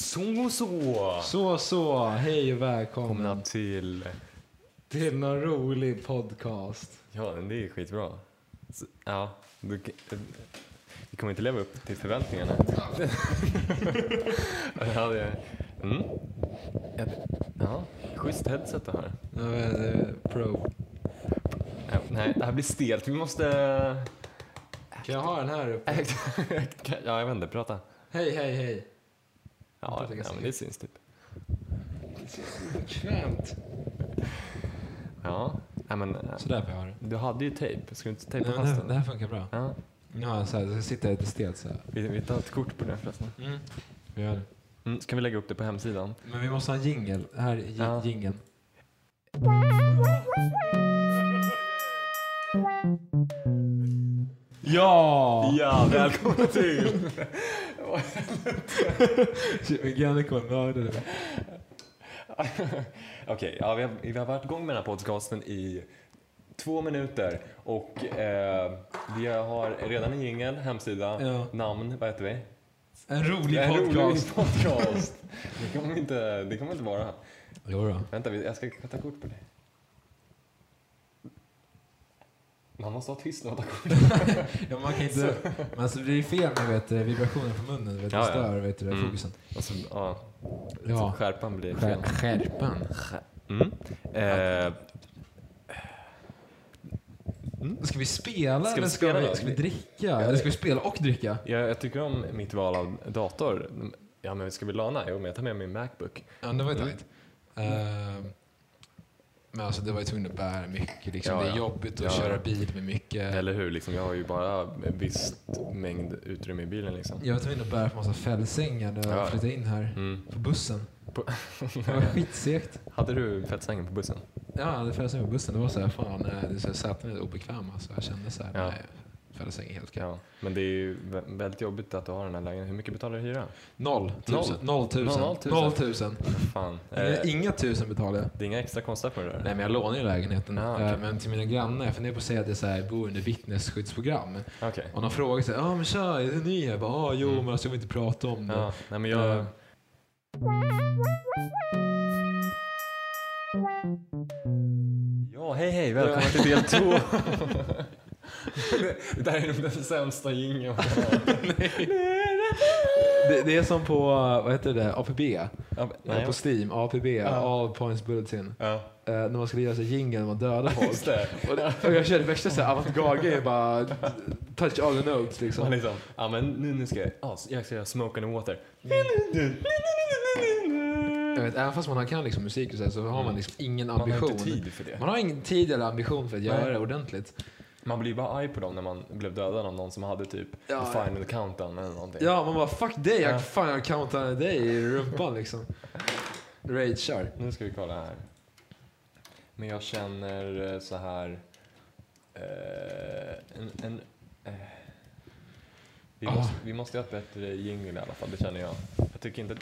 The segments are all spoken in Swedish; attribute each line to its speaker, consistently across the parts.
Speaker 1: Så, så!
Speaker 2: Så, så. Hej och välkomna
Speaker 1: Välkomna till...
Speaker 2: till någon rolig podcast.
Speaker 1: Ja, men det är skitbra. Så, ja, du, vi kommer inte leva upp till förväntningarna. ja, det, mm. ja, ja, schysst headset du har.
Speaker 2: Ja, det är pro.
Speaker 1: Ja, nej, det här blir stelt. Vi måste...
Speaker 2: Kan jag ha den här uppe?
Speaker 1: ja, jag vet inte. Prata.
Speaker 2: Hej, hej, hej.
Speaker 1: Ja, ja
Speaker 2: ganska
Speaker 1: men det syns typ.
Speaker 2: Bekvämt.
Speaker 1: Ja, nej, men eh,
Speaker 2: Sådär får jag ha det.
Speaker 1: du hade ju tejp. Ska du inte tejpa
Speaker 2: det,
Speaker 1: fast
Speaker 2: här, det
Speaker 1: den?
Speaker 2: här funkar bra.
Speaker 1: Ja,
Speaker 2: Ja, så här, det sitter lite stelt så här.
Speaker 1: vi, vi tar ett kort på det förresten.
Speaker 2: Mm. Vi gör det.
Speaker 1: Mm, ska vi lägga upp det på hemsidan?
Speaker 2: Men vi måste ha en jingel. Här är
Speaker 1: ja.
Speaker 2: jingeln. Ja!
Speaker 1: Ja, välkomna till!
Speaker 2: Granne kommer mörda dig.
Speaker 1: Okej, ja, vi, har, vi har varit igång med den här podcasten i två minuter och eh, vi har redan en jingel, hemsida,
Speaker 2: Ja.
Speaker 1: namn, vad heter vi?
Speaker 2: En rolig
Speaker 1: En
Speaker 2: podcast.
Speaker 1: rolig podcast. det, kommer inte, det kommer inte vara.
Speaker 2: Jo då.
Speaker 1: Vänta, vi- jag ska ta kort på dig. Man måste ha tyst när man tar kort.
Speaker 2: Ja, man kan inte... Men alltså, det blir fel med vet, du, vibrationer på munnen. Vet, du,
Speaker 1: Ja, ja.
Speaker 2: stör vet, du,
Speaker 1: Mm.
Speaker 2: fokusen.
Speaker 1: Och så, ja,
Speaker 2: Ja.
Speaker 1: så skärpan blir fel.
Speaker 2: Skär, skärpan.
Speaker 1: Mm. Eh,
Speaker 2: Ska vi spela
Speaker 1: Ska vi
Speaker 2: eller ska
Speaker 1: spela
Speaker 2: vi, ska vi dricka? Eller ska vi spela och dricka?
Speaker 1: jag, jag tycker om mitt val av dator. Ja, men ska vi lana? Jo, men jag tar med min Macbook.
Speaker 2: Ja, det var ju
Speaker 1: Mm.
Speaker 2: tajt. Men alltså det var ju tvungen att bära mycket. Liksom.
Speaker 1: Ja,
Speaker 2: Det är
Speaker 1: ja.
Speaker 2: jobbigt att
Speaker 1: Ja,
Speaker 2: köra
Speaker 1: ja.
Speaker 2: bil med mycket.
Speaker 1: Eller hur? Liksom, jag har ju bara en viss mängd utrymme i bilen. Liksom.
Speaker 2: Jag var tvungen att bära på massa fällsängar när jag
Speaker 1: Ja.
Speaker 2: flyttade in här
Speaker 1: Mm.
Speaker 2: på bussen.
Speaker 1: På-
Speaker 2: Det var skitsegt.
Speaker 1: Hade du fettsängen på bussen?
Speaker 2: Ja, jag hade fällsäng på bussen. Det var så här, fan, eh, det är så här, säten är obekväma. Så jag kände så här,
Speaker 1: Ja.
Speaker 2: nej, fällsäng är helt okej.
Speaker 1: Ja. Men det är ju vä- väldigt jobbigt att du har den här lägenheten. Hur mycket betalar du i hyra?
Speaker 2: Noll tusen.
Speaker 1: Noll.
Speaker 2: Tusen.
Speaker 1: Noll tusen.
Speaker 2: Noll tusen.
Speaker 1: Fan.
Speaker 2: Inga,
Speaker 1: Eh,
Speaker 2: inga tusen betalar jag.
Speaker 1: det är inga extra kostnader på det där?
Speaker 2: Nej, men jag lånar ju lägenheten.
Speaker 1: Okej.
Speaker 2: Eh, Men till mina grannar, jag funderar på att säga att jag så här, bor under vittnesskyddsprogram.
Speaker 1: Okej.
Speaker 2: Och de frågar sig, ja ah, men tja, är det ni? Jag bara, ah, jo
Speaker 1: Mm.
Speaker 2: men alltså jag vill inte prata om det.
Speaker 1: Ja, nej, men jag...
Speaker 2: Eh.
Speaker 1: Ja, hej hej, välkomna till del två. det där är nog den sämsta jingeln.
Speaker 2: Det, det är som på, vad heter det, APB?
Speaker 1: Nej,
Speaker 2: På Steam, APB. All Points Bulletin.
Speaker 1: ja,
Speaker 2: Eh, när man skulle göra så jingeln man dödar folk.
Speaker 1: just det.
Speaker 2: och, det- och jag körde värsta såhär avantgarde bara touch all the notes
Speaker 1: Man
Speaker 2: liksom.
Speaker 1: liksom, ja men nu, nu ska jag, ja, jag ska göra smoke and water.
Speaker 2: Jag vet, även fast man kan liksom musik och så, här, så har man liksom ingen
Speaker 1: Man har
Speaker 2: ambition.
Speaker 1: inte tid för det.
Speaker 2: Man har ingen tid eller ambition för att göra det ordentligt.
Speaker 1: Man blir bara arg på dem när man blev dödad av någon som hade typ
Speaker 2: Ja,
Speaker 1: the final countdown eller någonting.
Speaker 2: Ja, man bara fuck dig,
Speaker 1: Ja.
Speaker 2: jag fan jag countar dig i rumpan liksom. Ragear.
Speaker 1: Nu ska vi kolla här. Men jag känner eh, så här... Eh, en, en, eh, vi,
Speaker 2: Ah.
Speaker 1: måste, vi måste ha ett bättre jingle i alla fall, det känner jag. Jag tycker inte...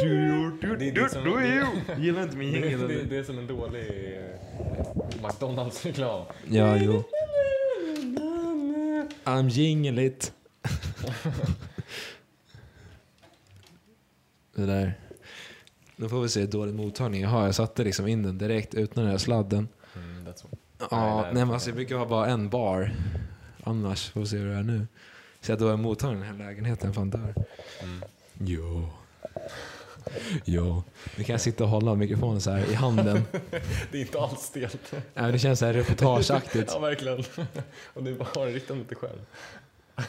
Speaker 2: Du, du, du, du, du. Inte min jingel
Speaker 1: det, är som en dålig eh, McDonalds-reklam.
Speaker 2: Ja, jo. I'm jingeligt. det där. Nu får vi se hur dålig mottagning jag har. Jag satte liksom in den direkt utan den här sladden.
Speaker 1: Mm.
Speaker 2: Ja,
Speaker 1: nej,
Speaker 2: nej, men alltså jag brukar ha bara en bar. Annars får vi se hur det är nu. Så att då är mottagningen i den här lägenheten fan dör.
Speaker 1: Mm.
Speaker 2: Jo. Jo. Nu kan sitta och hålla mikrofonen så här i handen.
Speaker 1: Det är inte alls stelt.
Speaker 2: Nej, det känns så här reportageaktigt.
Speaker 1: Ja, verkligen. Och du bara har det riktat mot dig själv.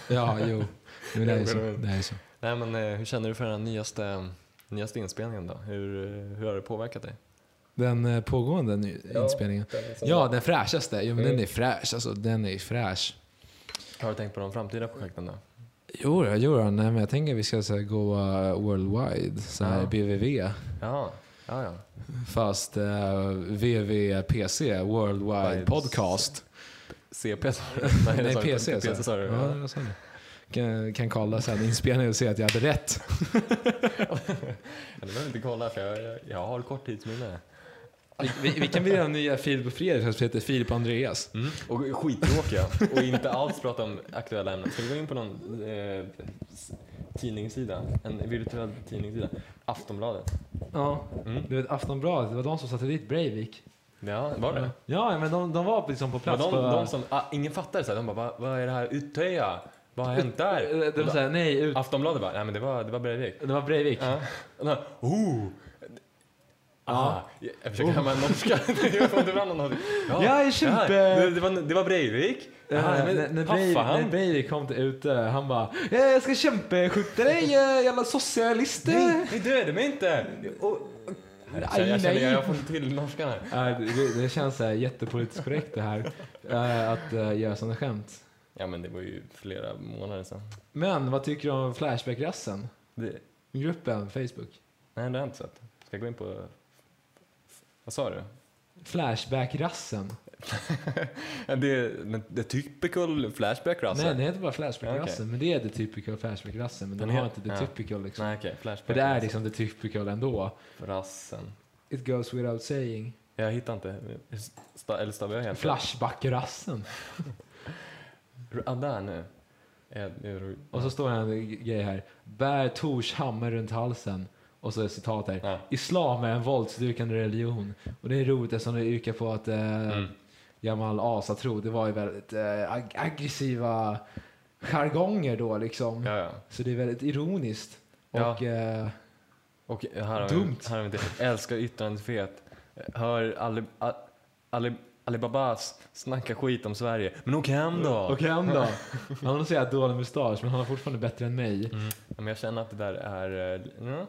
Speaker 2: Ja, jo. Men det är så. Det är så.
Speaker 1: Nej, men eh, hur känner du för den nyaste, nyaste inspelningen då? Hur, eh, hur har det påverkat dig?
Speaker 2: Den eh, pågående ny- inspelningen. Ja, den fräschaste. Jo, men
Speaker 1: Mm.
Speaker 2: den är fräsch. Alltså, den är fräsch.
Speaker 1: Har du tänkt på de framtida projekten då?
Speaker 2: Jo, jo. Nej, men jag tänker att vi ska så här, gå uh, worldwide. Så här
Speaker 1: Ja.
Speaker 2: BVV.
Speaker 1: Ja, ja, ja.
Speaker 2: Fast uh, VVPC, Worldwide
Speaker 1: Vibes.
Speaker 2: Podcast.
Speaker 1: CP sa du?
Speaker 2: Nej,
Speaker 1: du
Speaker 2: PC.
Speaker 1: sa du?
Speaker 2: Ja,
Speaker 1: Ja.
Speaker 2: jag sa det. Kan, kan kolla sen inspelningen och se att jag hade rätt.
Speaker 1: Du behöver inte kolla för jag, jag, har korttidsminne.
Speaker 2: Vi, vi, vi kan bli nya Filip och Fredrik som heter Filip och Andreas.
Speaker 1: Mm. Och skittråkiga och inte alls prata om aktuella ämnen. Ska vi gå in på någon eh, tidningssida. En virtuell tidningssida. Aftonbladet.
Speaker 2: Ja,
Speaker 1: Mm.
Speaker 2: du vet Aftonbladet, det var de som satte dit Breivik.
Speaker 1: Ja, var det?
Speaker 2: Ja, men de, de var liksom på
Speaker 1: Men
Speaker 2: plats
Speaker 1: de,
Speaker 2: på...
Speaker 1: de som, ah, ingen fattade så här, de bara, vad, vad är det här Uttöja? Vad har hänt där?
Speaker 2: Det var såhär, nej, ut...
Speaker 1: Aftonbladet bara, nej men det var, det var Breivik.
Speaker 2: Det var Breivik.
Speaker 1: Ja. Och då, oh! Ah,
Speaker 2: Ja.
Speaker 1: jag försöker härma en norska. jag.
Speaker 2: Jag är kämpe-
Speaker 1: det, det, var, det var Breivik.
Speaker 2: Ja,
Speaker 1: Ah, men
Speaker 2: när, när, Breivik,
Speaker 1: han.
Speaker 2: när Breivik kom till ute, han bara "Ja, Jag ska kämpeskjuta dig eh, jävla socialister!
Speaker 1: Nej, nej döda mig inte! Och, och,
Speaker 2: Aj,
Speaker 1: jag känner,
Speaker 2: nej.
Speaker 1: jag får inte till norskan här.
Speaker 2: Ja, det, det känns så här jättepolitiskt korrekt det här, eh, att uh, göra sådana skämt.
Speaker 1: Ja men det var ju flera månader sedan.
Speaker 2: Men vad tycker du om Flashback-rassen? Gruppen, Facebook.
Speaker 1: nej det har jag inte sett. Ska jag gå in på... Vad sa du?
Speaker 2: Flashback-rassen.
Speaker 1: Ja, det är the typical flashback
Speaker 2: Nej, det heter bara Flashback-rassen, men det är the typical Flashback-rassen. Men den
Speaker 1: Den
Speaker 2: har inte the
Speaker 1: ja.
Speaker 2: typical liksom.
Speaker 1: Nej flashback
Speaker 2: För det är liksom the typical ändå.
Speaker 1: Rassen.
Speaker 2: It goes without saying.
Speaker 1: Jag hittar inte. Sta, eller stavar jag helt?
Speaker 2: Flashback-rassen.
Speaker 1: Ah, där nu.
Speaker 2: Och så står det en grej här. Bär Tors hammare runt halsen. Och så är citat här.
Speaker 1: Ja.
Speaker 2: Islam är en våldsdyrkande religion. Och det är roligt eftersom det yrkar på att eh,
Speaker 1: Mm.
Speaker 2: gammal asatro, det var ju väldigt eh, ag- aggressiva jargonger då liksom.
Speaker 1: Ja, ja.
Speaker 2: Så det är väldigt ironiskt. Och eh,
Speaker 1: Och här har
Speaker 2: Dumt.
Speaker 1: vi, här har vi. Älskar yttrandefrihet. Hör Ali, Ali, Ali, Alibabas snacka skit om Sverige. Men åk hem då!
Speaker 2: och hem då. Han har så jävla dålig mustasch men han är fortfarande bättre än mig.
Speaker 1: Mm. Men jag känner att det där är... eh, Ja.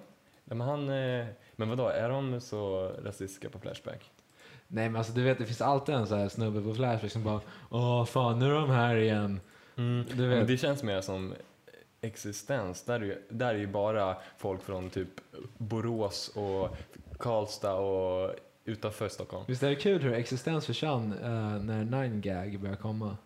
Speaker 1: Men han... eh, Men vadå, är de så rasistiska på Flashback?
Speaker 2: Nej men alltså du vet det finns alltid en så här snubbe på Flashback som bara Åh fan nu är de här igen. Du
Speaker 1: Ja,
Speaker 2: vet.
Speaker 1: men det känns mer som existens. Där är, ju, där är ju bara folk från typ Borås och Karlstad och utanför Stockholm.
Speaker 2: Visst är det kul hur existens försvann eh, när 9gag började komma?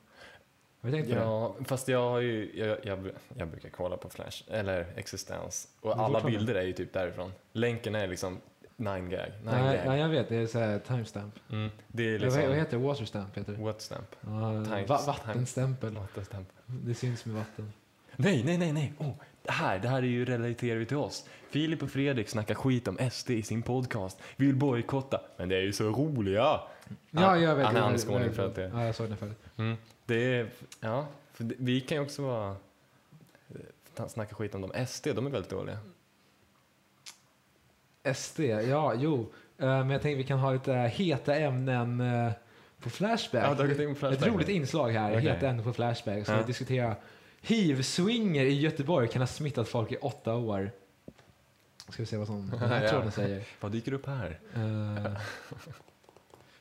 Speaker 2: Har du tänkt på det?
Speaker 1: Ja, fast jag har ju, jag, jag, jag brukar kolla på Flash, eller Existens, och
Speaker 2: Men
Speaker 1: alla
Speaker 2: fortfarande.
Speaker 1: bilder är ju typ därifrån. Länken är liksom 9gag.
Speaker 2: Nej,
Speaker 1: 9gag.
Speaker 2: nej, jag vet, det är så här timestamp.
Speaker 1: Mm, det är
Speaker 2: Vad-
Speaker 1: liksom...
Speaker 2: Heter det? Waterstamp heter det.
Speaker 1: What stamp?
Speaker 2: Ja,
Speaker 1: Times-
Speaker 2: va vattenstämpel. Det syns med vatten.
Speaker 1: Nej, nej, nej, nej. Oh, det här, det här är ju relaterar ju till oss. Filip och Fredrik snackar skit om SD i sin podcast. Vi vill bojkotta, men det är ju så roliga.
Speaker 2: Ja,
Speaker 1: Ja,
Speaker 2: jag vet.
Speaker 1: han är
Speaker 2: vet.
Speaker 1: för att det-
Speaker 2: Ja, jag såg den förut.
Speaker 1: Mm, det är, ja, för det, vi kan ju också vara, eh, snacka skit om dem. SD, de är väldigt dåliga.
Speaker 2: SD, ja, jo. Eh, men jag tänkte vi kan ha lite heta ämnen eh, på Flashback.
Speaker 1: Ja, in på Flashback
Speaker 2: Ett roligt inslag här,
Speaker 1: Okej.
Speaker 2: heta ämnen på Flashback. Så
Speaker 1: Ja.
Speaker 2: vi diskuterar hiv-swinger i Göteborg kan ha smittat folk i åtta år. Ska vi se vad som den här tråden säger.
Speaker 1: Vad dyker upp här?
Speaker 2: Eh,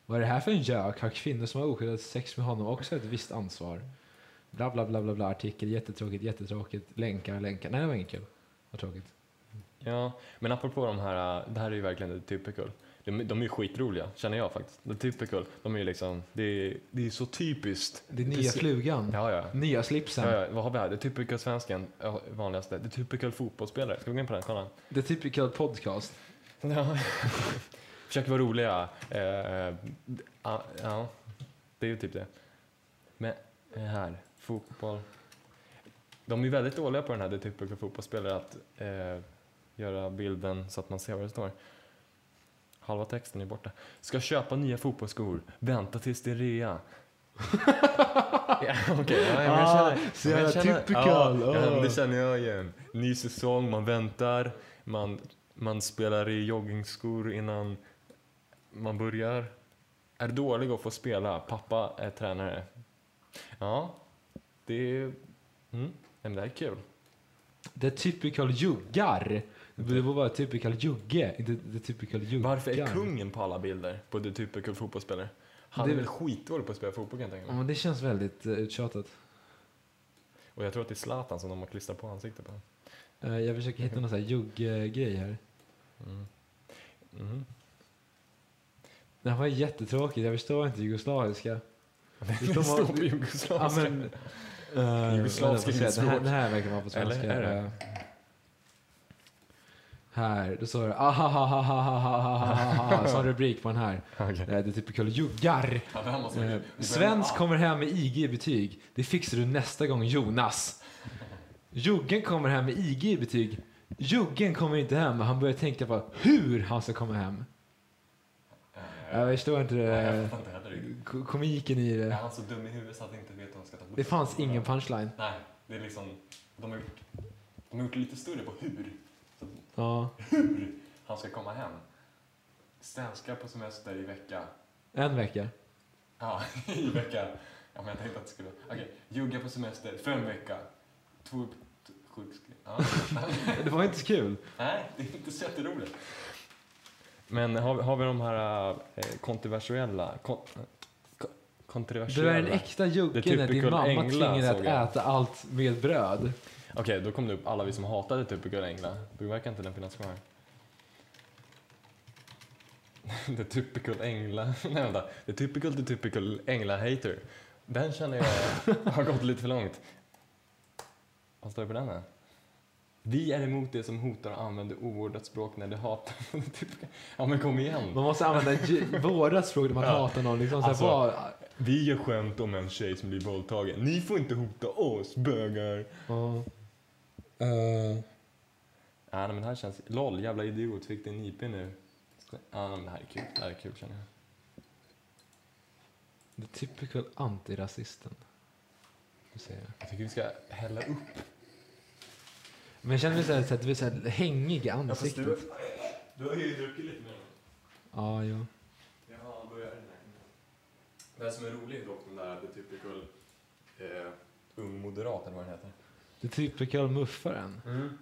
Speaker 2: vad är det här för en gök? Har kvinnor som har oskyddat sex med honom också ett visst ansvar? Bla, bla, bla, bla, bla. Artikel, jättetråkigt, jättetråkigt. Länkar, länkar. Nej, det var inget kul. Vad tråkigt.
Speaker 1: Ja, men apropå de här, det här är ju verkligen the typical. De, de är ju skitroliga, känner jag faktiskt. The typical, de är ju liksom, det är, det är så typiskt.
Speaker 2: Det är nya
Speaker 1: Precis.
Speaker 2: flugan.
Speaker 1: Ja, ja.
Speaker 2: Nya slipsen.
Speaker 1: Ja, ja. Vad har vi här? The typical svensken, vanligaste. The typical fotbollsspelare. Ska vi gå in på den? Kolla.
Speaker 2: The typical podcast.
Speaker 1: Ja. Försöker vara roliga. Eh, eh, ja, ja, det är ju typ det. Men eh, här, fotboll. De är väldigt dåliga på den här, det typiska fotbollsspelare, att eh, göra bilden så att man ser vad det står. Halva texten är borta. Ska köpa nya fotbollsskor, vänta tills det är rea. ja, okej, ja, men jag
Speaker 2: Ah,
Speaker 1: känner,
Speaker 2: så
Speaker 1: men jag
Speaker 2: jävla
Speaker 1: känner-
Speaker 2: typical,
Speaker 1: Ja, ja, men
Speaker 2: ah.
Speaker 1: det känner jag igen. Ny säsong, man väntar, man, man spelar i joggingskor innan man börjar. Är dålig att få spela, pappa är tränare. Ja, det är, mm, men det är kul.
Speaker 2: The typical juggar. Det borde vara typical jugge, inte the typical juggar.
Speaker 1: Varför är kungen på alla bilder på The Typical fotbollsspelare? Han
Speaker 2: Det-
Speaker 1: är väl skitdålig på att spela fotboll kan jag tänka
Speaker 2: Ja,
Speaker 1: mig.
Speaker 2: men det känns väldigt uh, uttjatat.
Speaker 1: Och jag tror att det är Zlatan som de har klistrat på ansiktet på.
Speaker 2: Eh, jag försöker hitta någon sån här jugg-grej här.
Speaker 1: Mm. Mm.
Speaker 2: Det här var jättetråkigt, jag förstår inte jugoslaviska.
Speaker 1: Det står på
Speaker 2: Ja,
Speaker 1: jugoslaviska.
Speaker 2: men, uh,
Speaker 1: Jugoslaviska är
Speaker 2: det, här, det här verkar vara på svenska.
Speaker 1: Eller är det?
Speaker 2: Eh, här, då står det ahahahahahahaha som rubrik på den här.
Speaker 1: Okej.
Speaker 2: Det är typical juggar.
Speaker 1: Ja, det
Speaker 2: Eh, Svensk kommer hem med IG i betyg. Det fixar du nästa gång Jonas. Juggen kommer hem med IG i betyg. Juggen kommer inte hem han börjar tänka på hur han ska komma hem. Jag förstår inte
Speaker 1: Nej, jag inte heller
Speaker 2: komiken i
Speaker 1: Är
Speaker 2: det.
Speaker 1: han så dum i huvudet så att han inte vet hur han ska ta
Speaker 2: Det fanns ingen punchline.
Speaker 1: Nej, det är liksom... De har gjort, de har gjort lite större på hur. Så
Speaker 2: Ja,
Speaker 1: hur han ska komma hem. Svenska på semester i vecka.
Speaker 2: en vecka.
Speaker 1: Ja, i vecka. Ja, men jag tänkte att det skulle... Okej, jugga på semester, fem vecka. Två t- sjukskriv... Ja.
Speaker 2: Det var inte så kul.
Speaker 1: Nej, det är inte så jätteroligt. Men har, vi- har vi de här eh, kontroversiella... Kon, kon,
Speaker 2: Du är en äkta jugge när din
Speaker 1: typical
Speaker 2: mamma tvingar att
Speaker 1: jag.
Speaker 2: äta allt med bröd.
Speaker 1: Okej, då kom det upp alla vi som hatade Typical Ängla. Då verkar inte den finnas kvar. The Typical Ängla... Nej, vänta. The Typical The Typical Ängla-hater. Den känner jag har gått lite för långt. Vad står det på den här? Vi är emot det som hotar och använder ovårdat språk när det hatar... Typical- ja, men kom igen.
Speaker 2: Man måste använda vårat språk när man
Speaker 1: Ja.
Speaker 2: hatar någon. Liksom,
Speaker 1: Alltså,
Speaker 2: bara,
Speaker 1: Vi gör skämt om en tjej som blir våldtagen. Ni får inte hota oss, bögar.
Speaker 2: ja.
Speaker 1: Ja, men det här känns... LOL, jävla idiot. Fick din IP nu. Ja, men det här är kul. Det här är kul känner jag.
Speaker 2: The typical antirasisten. Jag
Speaker 1: tycker vi ska hälla upp.
Speaker 2: Men jag känner mig så här, så här, du är så här hängig i ansiktet.
Speaker 1: du har ju druckit lite mer.
Speaker 2: Ja, jo.
Speaker 1: Ja, börjar det Det som är roligt dock det där, the typical eh, ung moderat eller vad den heter.
Speaker 2: The typical muffaren.
Speaker 1: Mm.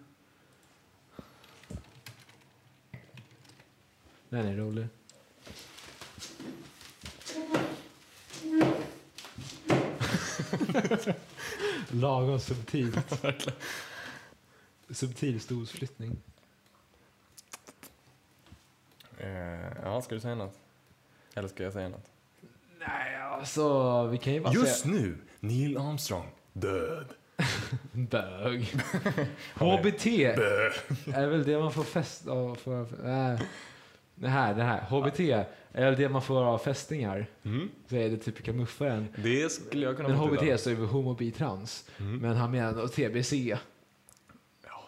Speaker 2: Den är rolig. Lagom subtilt. Subtil stolsflyttning.
Speaker 1: Eh, ja, ska du säga något? Eller ska jag säga något?
Speaker 2: Nej, alltså vi kan ju bara
Speaker 1: Just
Speaker 2: säga...
Speaker 1: nu, Neil Armstrong, död.
Speaker 2: Bög. HBT
Speaker 1: Bög.
Speaker 2: är väl det man får fest av för... Äh, det här, det här. HBT är väl det man får av fästingar.
Speaker 1: Mm.
Speaker 2: Så är det typiska muffaren.
Speaker 1: Det skulle jag kunna
Speaker 2: Men HBT står ju för homo, bi, trans.
Speaker 1: Mm.
Speaker 2: Men han menar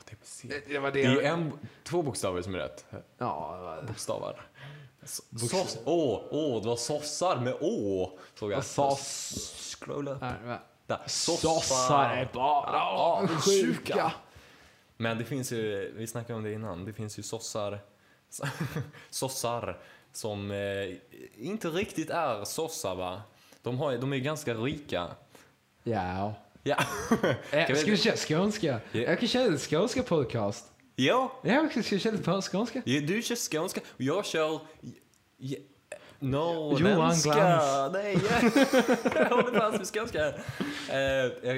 Speaker 2: TBC.
Speaker 1: Ja, TBC.
Speaker 2: Det, det var
Speaker 1: Det
Speaker 2: det.
Speaker 1: är en, två bokstäver som är rätt.
Speaker 2: Ja,
Speaker 1: Bokstavar. Åh, åh, det var sossar med å. Såg jag.
Speaker 2: Soss-. Här, va?
Speaker 1: Där.
Speaker 2: Sossar är bara avundsjuka.
Speaker 1: sjuka. Men det finns ju, vi snackade om det innan, det finns ju sossar, sossar som eh, inte riktigt är sossar va? De, har, de är ganska rika.
Speaker 2: Ja.
Speaker 1: Ja.
Speaker 2: Eh,
Speaker 1: vi-
Speaker 2: Ska vi köra skånska?
Speaker 1: Ja.
Speaker 2: Jag kan köra en skånska podcast.
Speaker 1: ja,
Speaker 2: Ja, jag ska köra lite skånska.
Speaker 1: Ja, du kör skånska och jag kör j-
Speaker 2: Johan
Speaker 1: norrländska.
Speaker 2: Glans.
Speaker 1: Nej, jag håller fast vid skånska. Eh, eh,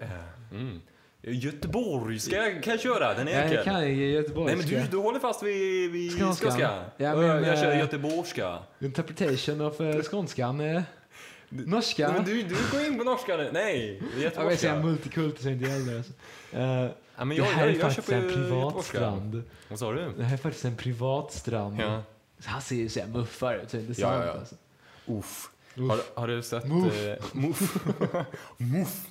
Speaker 1: eh, mm. Göteborgska kan jag köra, den är
Speaker 2: Ja,
Speaker 1: enkel.
Speaker 2: jag kan Göteborgska.
Speaker 1: Nej men du, du håller fast vid, vid
Speaker 2: Skånska.
Speaker 1: skånska.
Speaker 2: Ja, men,
Speaker 1: jag, jag kör göteborgska.
Speaker 2: Interpretation of uh, skånskan. Norska.
Speaker 1: Men du, du går in på norska nu. Nej,
Speaker 2: jag vill
Speaker 1: göteborgska.
Speaker 2: säga multikult så inte gäller. Alltså. Uh,
Speaker 1: ja, men
Speaker 2: det
Speaker 1: jag,
Speaker 2: här
Speaker 1: jag,
Speaker 2: är
Speaker 1: jag,
Speaker 2: faktiskt en
Speaker 1: köper
Speaker 2: privat strand.
Speaker 1: Vad sa du?
Speaker 2: Det här är faktiskt en privat strand.
Speaker 1: Ja.
Speaker 2: Han ser ju så här muffar ut, så det är inte
Speaker 1: Ja,
Speaker 2: sant
Speaker 1: ja, ja.
Speaker 2: alltså.
Speaker 1: Uff.
Speaker 2: Uff.
Speaker 1: Har, har du sett...
Speaker 2: Muff.
Speaker 1: Eh, muff. muff.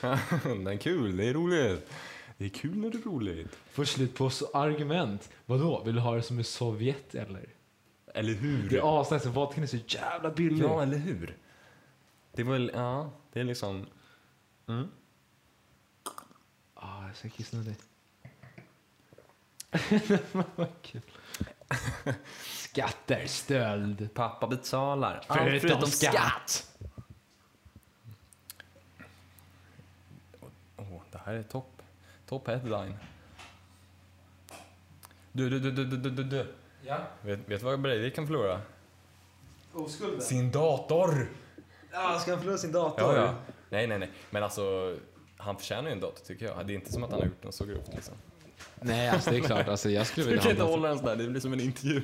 Speaker 1: det är kul, det är roligt. Det är kul när det är roligt.
Speaker 2: Får slut på så argument. Vadå, vill du ha det som i Sovjet eller?
Speaker 1: Eller hur?
Speaker 2: Det är asnice, vodkan är så jävla billig.
Speaker 1: Ja, eller hur? Det är väl, ja, det är liksom... Mm.
Speaker 2: Ah, jag ska kissa nu. Vad kul. Skatter, stöld.
Speaker 1: Pappa betalar. Allt
Speaker 2: Förutom
Speaker 1: förutom
Speaker 2: skatt.
Speaker 1: skatt. Åh, det här är topp. Topp headline. Du, du, du, du, du, du, du, du.
Speaker 2: Ja,
Speaker 1: Vet, vet du vad Breivik kan förlora?
Speaker 2: oskulden.
Speaker 1: Sin dator!
Speaker 2: Ja, ska han förlora sin dator?
Speaker 1: Ja, ja. Nej, nej, nej. Men alltså, han förtjänar ju en dator tycker jag. Det är inte som att han har gjort något så grovt liksom.
Speaker 2: Nej, alltså det är klart. Alltså, jag skulle
Speaker 1: Du
Speaker 2: vilja
Speaker 1: kan
Speaker 2: ha
Speaker 1: inte
Speaker 2: en
Speaker 1: hålla den sådär, det blir som en intervju.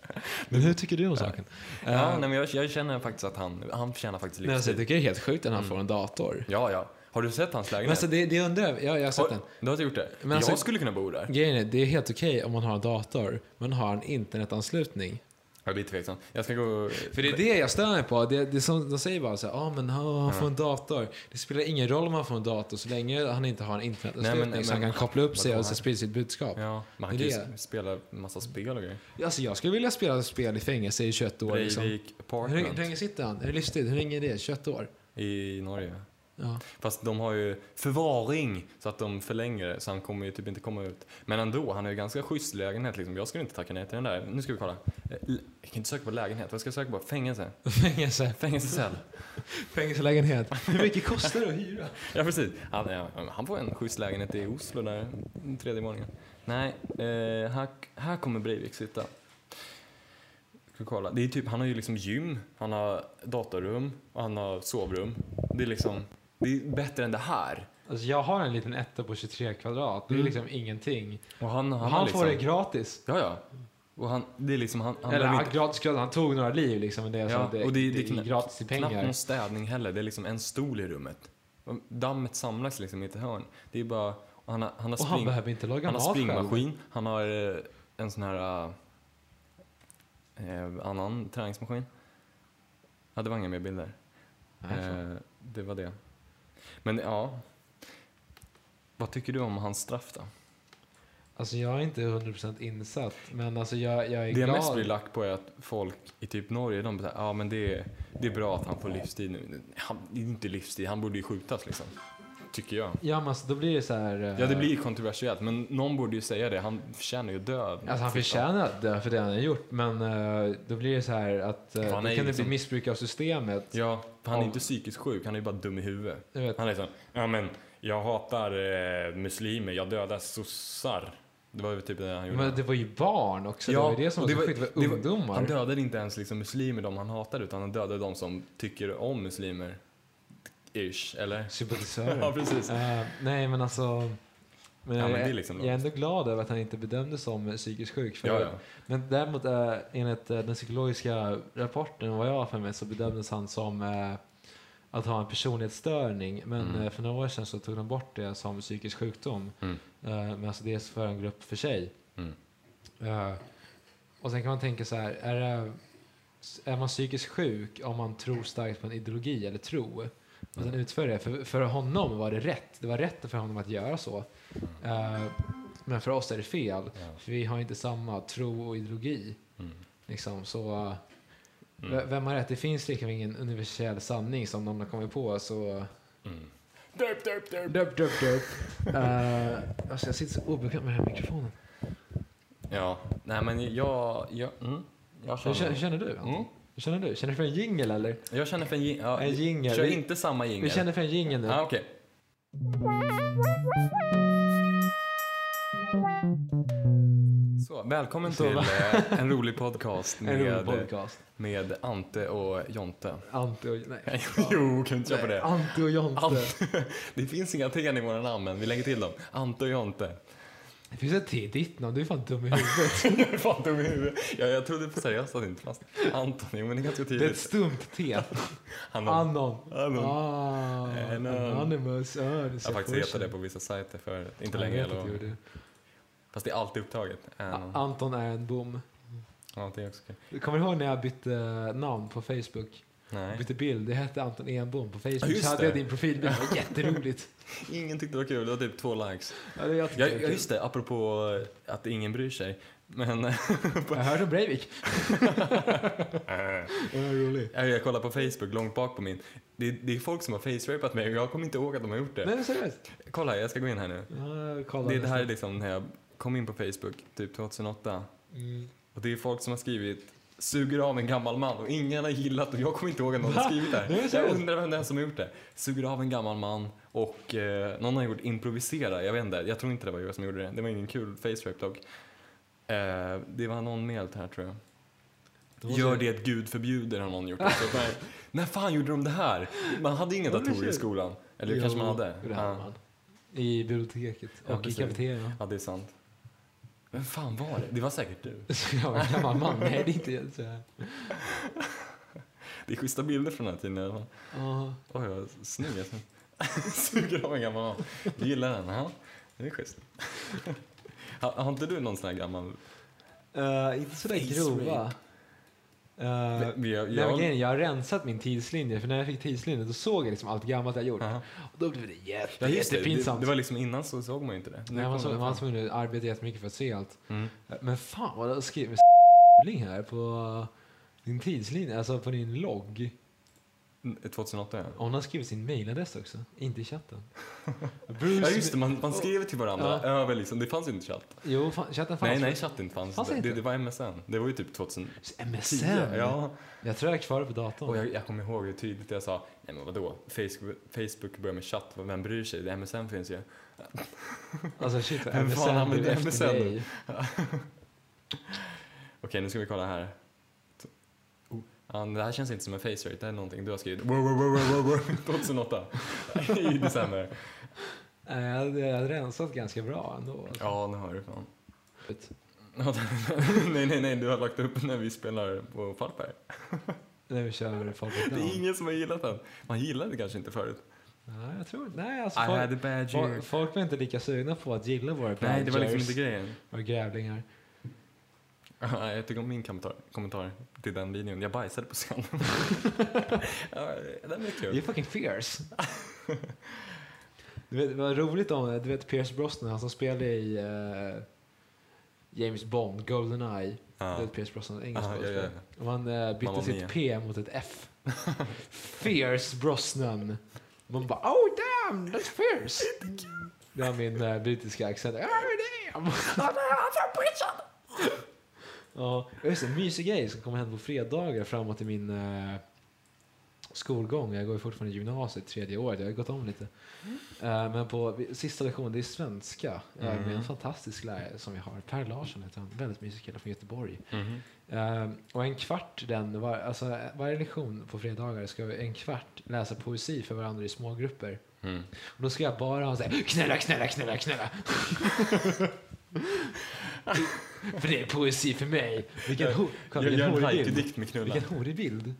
Speaker 2: Men hur tycker du om saken?
Speaker 1: Ja,
Speaker 2: Eh,
Speaker 1: nej, men jag, jag känner faktiskt att han, han förtjänar faktiskt
Speaker 2: men alltså, jag tycker det är helt sjukt när han får en dator.
Speaker 1: Ja, ja. Har du sett hans
Speaker 2: Men
Speaker 1: lägenhet?
Speaker 2: alltså, det, det undrar jag. Ja, jag har sett den.
Speaker 1: Har- Du har inte gjort det?
Speaker 2: Men alltså-
Speaker 1: jag skulle kunna bo där.
Speaker 2: Grejen är, det är helt okej om man har en dator, men har en internetanslutning.
Speaker 1: Jag blir tveksam. Jag ska gå...
Speaker 2: För det är det jag stör mig på. Det, det som, de säger bara så här, ah, men ha, han får en dator. Det spelar ingen roll om han får en dator så länge han inte har en internetanslutning så han kan koppla upp sig och så sprida sitt budskap.
Speaker 1: Ja, men han
Speaker 2: Det
Speaker 1: kan ju spela massa spel och grejer.
Speaker 2: Alltså jag skulle vilja spela spel i fängelse i 21 år. Liksom. Hur, hur länge sitter han? Är det livstid? Hur länge är det? 21 år?
Speaker 1: i Norge.
Speaker 2: Ja.
Speaker 1: Fast de har ju förvaring så att de förlänger det, så han kommer ju typ inte komma ut. Men ändå, han har ju ganska schysst lägenhet liksom. Jag skulle inte tacka nej till den där. Nu ska vi kolla. Eh, Jag kan inte söka på lägenhet, vad ska jag söka på? Fängelse?
Speaker 2: Fängelse.
Speaker 1: Fängelsecell?
Speaker 2: Fängelselägenhet. Hur mycket kostar det att hyra?
Speaker 1: Ja, precis. Han, ja, han får en schysst lägenhet i Oslo där, tredje våningen. Nej, eh, här, här kommer Breivik sitta. Kolla. Det är typ, han har ju liksom gym, han har datorrum och han har sovrum. Det är liksom, det är bättre än det här.
Speaker 2: Alltså jag har en liten etta på 23 kvadrat. Det är
Speaker 1: Mm.
Speaker 2: liksom ingenting.
Speaker 1: Och han, han,
Speaker 2: Han,
Speaker 1: har liksom,
Speaker 2: får det gratis.
Speaker 1: Ja, ja. Och han, det är liksom, han, han
Speaker 2: Eller han,
Speaker 1: inte,
Speaker 2: gratis, gratis, han tog några liv liksom. Men det är,
Speaker 1: Ja,
Speaker 2: alltså, det,
Speaker 1: och det-
Speaker 2: det,
Speaker 1: det är knappt-
Speaker 2: gratis i
Speaker 1: knappt
Speaker 2: pengar.
Speaker 1: någon städning heller. Det är liksom en stol i rummet. Och Dammet samlas liksom i ett hörn. Det är bara, och han har, han har,
Speaker 2: Och han
Speaker 1: spring,
Speaker 2: behöver inte laga
Speaker 1: han har
Speaker 2: mat själv.
Speaker 1: springmaskin, han har eh, en sån här eh, annan träningsmaskin. Ja, det var inga mer bilder. Eh, det var det. Men ja, vad tycker du om hans straff då?
Speaker 2: Alltså jag är inte 100% insatt. Men alltså jag, jag är
Speaker 1: Det jag
Speaker 2: glad.
Speaker 1: mest blir lack på är att folk i typ Norge, de säger ja men det är, det är bra att han får livstid nu. Han, det är inte livstid, han borde ju skjutas liksom. Tycker jag.
Speaker 2: Ja men alltså då blir det så här. eh,
Speaker 1: Ja det blir kontroversiellt, men någon borde ju säga det. Han förtjänar ju död.
Speaker 2: Alltså han förtjänar att dö för det han har gjort. Men eh, då blir det så här att uh,
Speaker 1: Han
Speaker 2: då
Speaker 1: är
Speaker 2: kan det
Speaker 1: liksom-
Speaker 2: bli missbruk av systemet.
Speaker 1: Ja, för han är
Speaker 2: Ja.
Speaker 1: inte psykiskt sjuk, han är ju bara dum i huvudet.
Speaker 2: Jag vet.
Speaker 1: Han är så, ja men jag hatar eh, muslimer, jag dödar sossar. Det var ju typ det han gjorde.
Speaker 2: Men det var ju barn också. det var ju det som
Speaker 1: och
Speaker 2: var så sjukt. Det var ungdomar.
Speaker 1: Han dödade inte ens liksom muslimer, de han hatade, utan han dödade de som tycker om muslimer. Ish, eller?
Speaker 2: Sympatisörer.
Speaker 1: Ja, precis.
Speaker 2: Eh, nej men alltså. Men
Speaker 1: Ja,
Speaker 2: jag,
Speaker 1: men är liksom
Speaker 2: jag är ändå glad över att han inte bedömdes som psykiskt sjuk. För
Speaker 1: Ja, ja.
Speaker 2: Men däremot eh, enligt eh, den psykologiska rapporten, vad jag har för mig, så bedömdes han som eh, att ha en personlighetsstörning. Men
Speaker 1: Mm.
Speaker 2: för några år sedan så tog de bort det som psykisk sjukdom.
Speaker 1: Mm.
Speaker 2: Men alltså det är för en grupp för sig.
Speaker 1: Mm.
Speaker 2: Och sen kan man tänka så här, är, det, är man psykiskt sjuk om man tror starkt på en ideologi eller tro? Och sen utför det. För, för honom var det rätt. Det var rätt för honom att göra så. Eh, men för oss är det fel.
Speaker 1: Ja.
Speaker 2: För vi har inte samma tro och ideologi.
Speaker 1: Mm.
Speaker 2: Liksom, så, uh,
Speaker 1: Mm.
Speaker 2: Vem har rätt? Det finns liksom ingen universell sanning som någon har kommit på. Så...
Speaker 1: Mm. Derp, derp, derp.
Speaker 2: Döp, döp, döp. Uh, alltså jag sitter så obekvämt med den här mikrofonen.
Speaker 1: Ja, nej men jag... jag, mm, jag,
Speaker 2: Hur, känner,
Speaker 1: känner,
Speaker 2: hur känner du? Anton? Hur känner du? Känner du för en jingel eller?
Speaker 1: jag känner för en jing, ja,
Speaker 2: En jingle.
Speaker 1: Kör
Speaker 2: Vi-
Speaker 1: inte samma jingel.
Speaker 2: Vi känner för en jingel nu.
Speaker 1: Ah, okej. Så, välkommen
Speaker 2: Så,
Speaker 1: till eh, en rolig podcast med,
Speaker 2: rolig podcast.
Speaker 1: med Ante och Jonte.
Speaker 2: Ante och... Nej.
Speaker 1: jo, kan inte köra på det?
Speaker 2: Ante och Jonte.
Speaker 1: Ante. Det finns inga T i våra namn, men vi lägger till dem. Ante och Jonte.
Speaker 2: Det finns ett T i ditt namn. Du är fan dum i huvudet.
Speaker 1: Fan dum i huvudet. Ja, jag trodde på seriöst att det inte fanns. Anton, jo men det är ganska
Speaker 2: Det är ett stumt T.
Speaker 1: Han
Speaker 2: Anon.
Speaker 1: Anon.
Speaker 2: Ah,
Speaker 1: Anon.
Speaker 2: Anonymous. Ah,
Speaker 1: Jag har faktiskt hetat det
Speaker 2: på
Speaker 1: vissa sajter för inte länge. Eller,
Speaker 2: du
Speaker 1: fast det är alltid upptaget. Anon.
Speaker 2: Anton är en bom.
Speaker 1: Ja, det är också okej.
Speaker 2: Kommer du ihåg när jag bytte namn på Facebook?
Speaker 1: Nej.
Speaker 2: Bytte bild. Det hette Anton Enbom på Facebook.
Speaker 1: Ja,
Speaker 2: så hade
Speaker 1: det.
Speaker 2: jag din profilbild. Det var jätteroligt.
Speaker 1: Ingen tyckte det var kul, det var typ två likes.
Speaker 2: Ja, det, jag,
Speaker 1: Ja, ja just det, apropå eh, att ingen bryr sig. Men
Speaker 2: jag hörde om Breivik.
Speaker 1: Jag, jag kollar på Facebook långt bak på min. Det, är- det är folk som har face-rapat mig och jag kommer inte ihåg att de har gjort det.
Speaker 2: Nej, seriöst.
Speaker 1: Kolla, jag ska gå in här nu.
Speaker 2: Ja,
Speaker 1: Det, det här är liksom när jag kom in på Facebook, typ 2008.
Speaker 2: Mm.
Speaker 1: Och det är folk som har skrivit suger av en gammal man och ingen har gillat och jag kommer inte ihåg att någon har skrivit det här. Jag undrar vem det är som har gjort det. Suger av en gammal man och eh, någon har gjort improvisera, jag vet inte, jag tror inte det var jag som gjorde det. Det var ingen kul face-rap dock. Eh, det var någon mejlt här tror jag. Gör det Gud förbjuder har någon gjort. Så, nej, när fan gjorde de det här? Man hade inga
Speaker 2: Ja,
Speaker 1: datorer i skolan. Eller kanske man hade.
Speaker 2: Jo, det hade
Speaker 1: Ja.
Speaker 2: man. I biblioteket
Speaker 1: Ja,
Speaker 2: och i
Speaker 1: precis.
Speaker 2: kafeterian.
Speaker 1: ja, det är sant. Vem fan var det? Det var säkert du.
Speaker 2: jag var gammal man. Nej, det är inte jag. Så här.
Speaker 1: Det är schyssta bilder från den här tiden i alla fall.
Speaker 2: Ja.
Speaker 1: Oj, vad snygg alltså. Suger av en gammal man. Du gillar den? Ja, det är schysst. har, har inte du någon sån här gammal?
Speaker 2: Eh, inte sådär grova. Uh, nej, men
Speaker 1: jag-
Speaker 2: grejen jag har rensat min tidslinje, för när jag fick tidslinjen då såg jag liksom allt gammalt jag gjort.
Speaker 1: Ja.
Speaker 2: Och då blev det jätte,
Speaker 1: Ja, just det. det.
Speaker 2: jättepinsamt.
Speaker 1: Var liksom innan så såg man ju inte det.
Speaker 2: Nej, man, såg, man var tvungen att arbeta jättemycket för att se allt.
Speaker 1: Mm.
Speaker 2: Men fan vad du har skrivit här på din tidslinje, alltså på din logg.
Speaker 1: 2008 ja.
Speaker 2: Hon har skrivit sin mailadress också, inte i chatten.
Speaker 1: Ja just det, man, man skrev till varandra
Speaker 2: Ja.
Speaker 1: över liksom, det fanns ju inte chatt.
Speaker 2: Jo, fan, chatten fanns
Speaker 1: Nej, nej, chatten fanns.
Speaker 2: Fanns det
Speaker 1: det,
Speaker 2: inte?
Speaker 1: det, det var MSN. Det var ju typ 2010.
Speaker 2: MSN?
Speaker 1: Ja.
Speaker 2: Jag tror jag är kvar på datorn.
Speaker 1: Och jag, jag kommer ihåg hur tydligt jag sa, nej men vadå, Facebook, Facebook börjar med chatt, vem bryr sig? MSN finns ju.
Speaker 2: Alltså shit,
Speaker 1: Vem fan
Speaker 2: MSN
Speaker 1: MSN? Okej, nu ska vi kolla här. Ja, det här känns inte som en face rate, det här är någonting du har skrivit. Wow, wow, wow, wow, wow, 2008. I december.
Speaker 2: Nej, Jag hade, rensat ganska bra ändå. Alltså.
Speaker 1: Ja, nu har du fan. Nej, nej, nej, du har lagt upp när vi spelar på Falkberg.
Speaker 2: När vi kör Folk
Speaker 1: Det är ingen som har gillat den. Man gillade det kanske inte förut.
Speaker 2: Nej, jag tror Nej, alltså
Speaker 1: I
Speaker 2: folk,
Speaker 1: had a bad
Speaker 2: folk,
Speaker 1: year.
Speaker 2: folk var inte lika sugna på att gilla våra
Speaker 1: Nej, det var liksom
Speaker 2: badgers
Speaker 1: inte grejen.
Speaker 2: och grävlingar.
Speaker 1: Ja, jag tycker om min kommentar, kommentar till den videon. Jag bajsade på scenen. ja, den är kul.
Speaker 2: You're fucking fierce. du vet, var roligt om du vet Pierce Brosnan, han som spelade i eh, James Bond, Goldeneye.
Speaker 1: Ja.
Speaker 2: Du vet Pierce Brosnan, engelsk
Speaker 1: Ja, ja,
Speaker 2: skådespelare.
Speaker 1: ja.
Speaker 2: Och han eh, bytte
Speaker 1: Mamma
Speaker 2: sitt
Speaker 1: Mia.
Speaker 2: P mot ett F. fierce Brosnan. Man bara oh damn, that's fierce. Det var min eh, brittiska accent. Oh damn! Ja, just en mysig grej som kommer hända på fredagar framåt i min eh, skolgång. Jag går ju fortfarande i gymnasiet, tredje året. Jag har gått om lite. Eh, men på sista lektionen, det är svenska. eh, med en
Speaker 1: Mm.
Speaker 2: fantastisk lärare som vi har. Per Larsson heter han. Väldigt mysig kille från Göteborg. Eh, och en kvart den, var, alltså varje lektion på fredagar ska vi en kvart läsa poesi för varandra i små grupper.
Speaker 1: Mm.
Speaker 2: Och då ska jag bara ha såhär, knälla, knälla, knälla, knälla. för det är poesi för mig. Vilken, ho- horig bild.
Speaker 1: med.
Speaker 2: Vilken horig bild.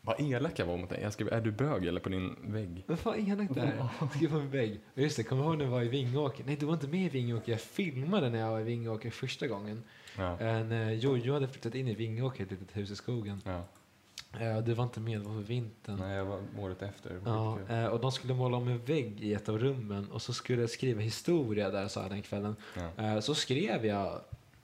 Speaker 1: Vad elak jag var mot dig. Jag skrev, är du bög eller på din vägg?
Speaker 2: Vad fan elakt det här. Skriv på min vägg. Och Just det, kommer du ihåg när jag var i Vingåker? Nej, du var inte med i Vingåker. Jag filmade när jag var i Vingåker första gången.
Speaker 1: Ja.
Speaker 2: Eh, När Jojo hade flyttat in i Vingåker, ett litet hus i skogen.
Speaker 1: ja.
Speaker 2: Eh, Du var inte med, det var för vintern.
Speaker 1: Nej, jag var året efter.
Speaker 2: Ja, eh, och de skulle måla om en vägg i ett av rummen och så skulle jag skriva historia där, sa jag den kvällen.
Speaker 1: Ja.
Speaker 2: Eh, Så skrev jag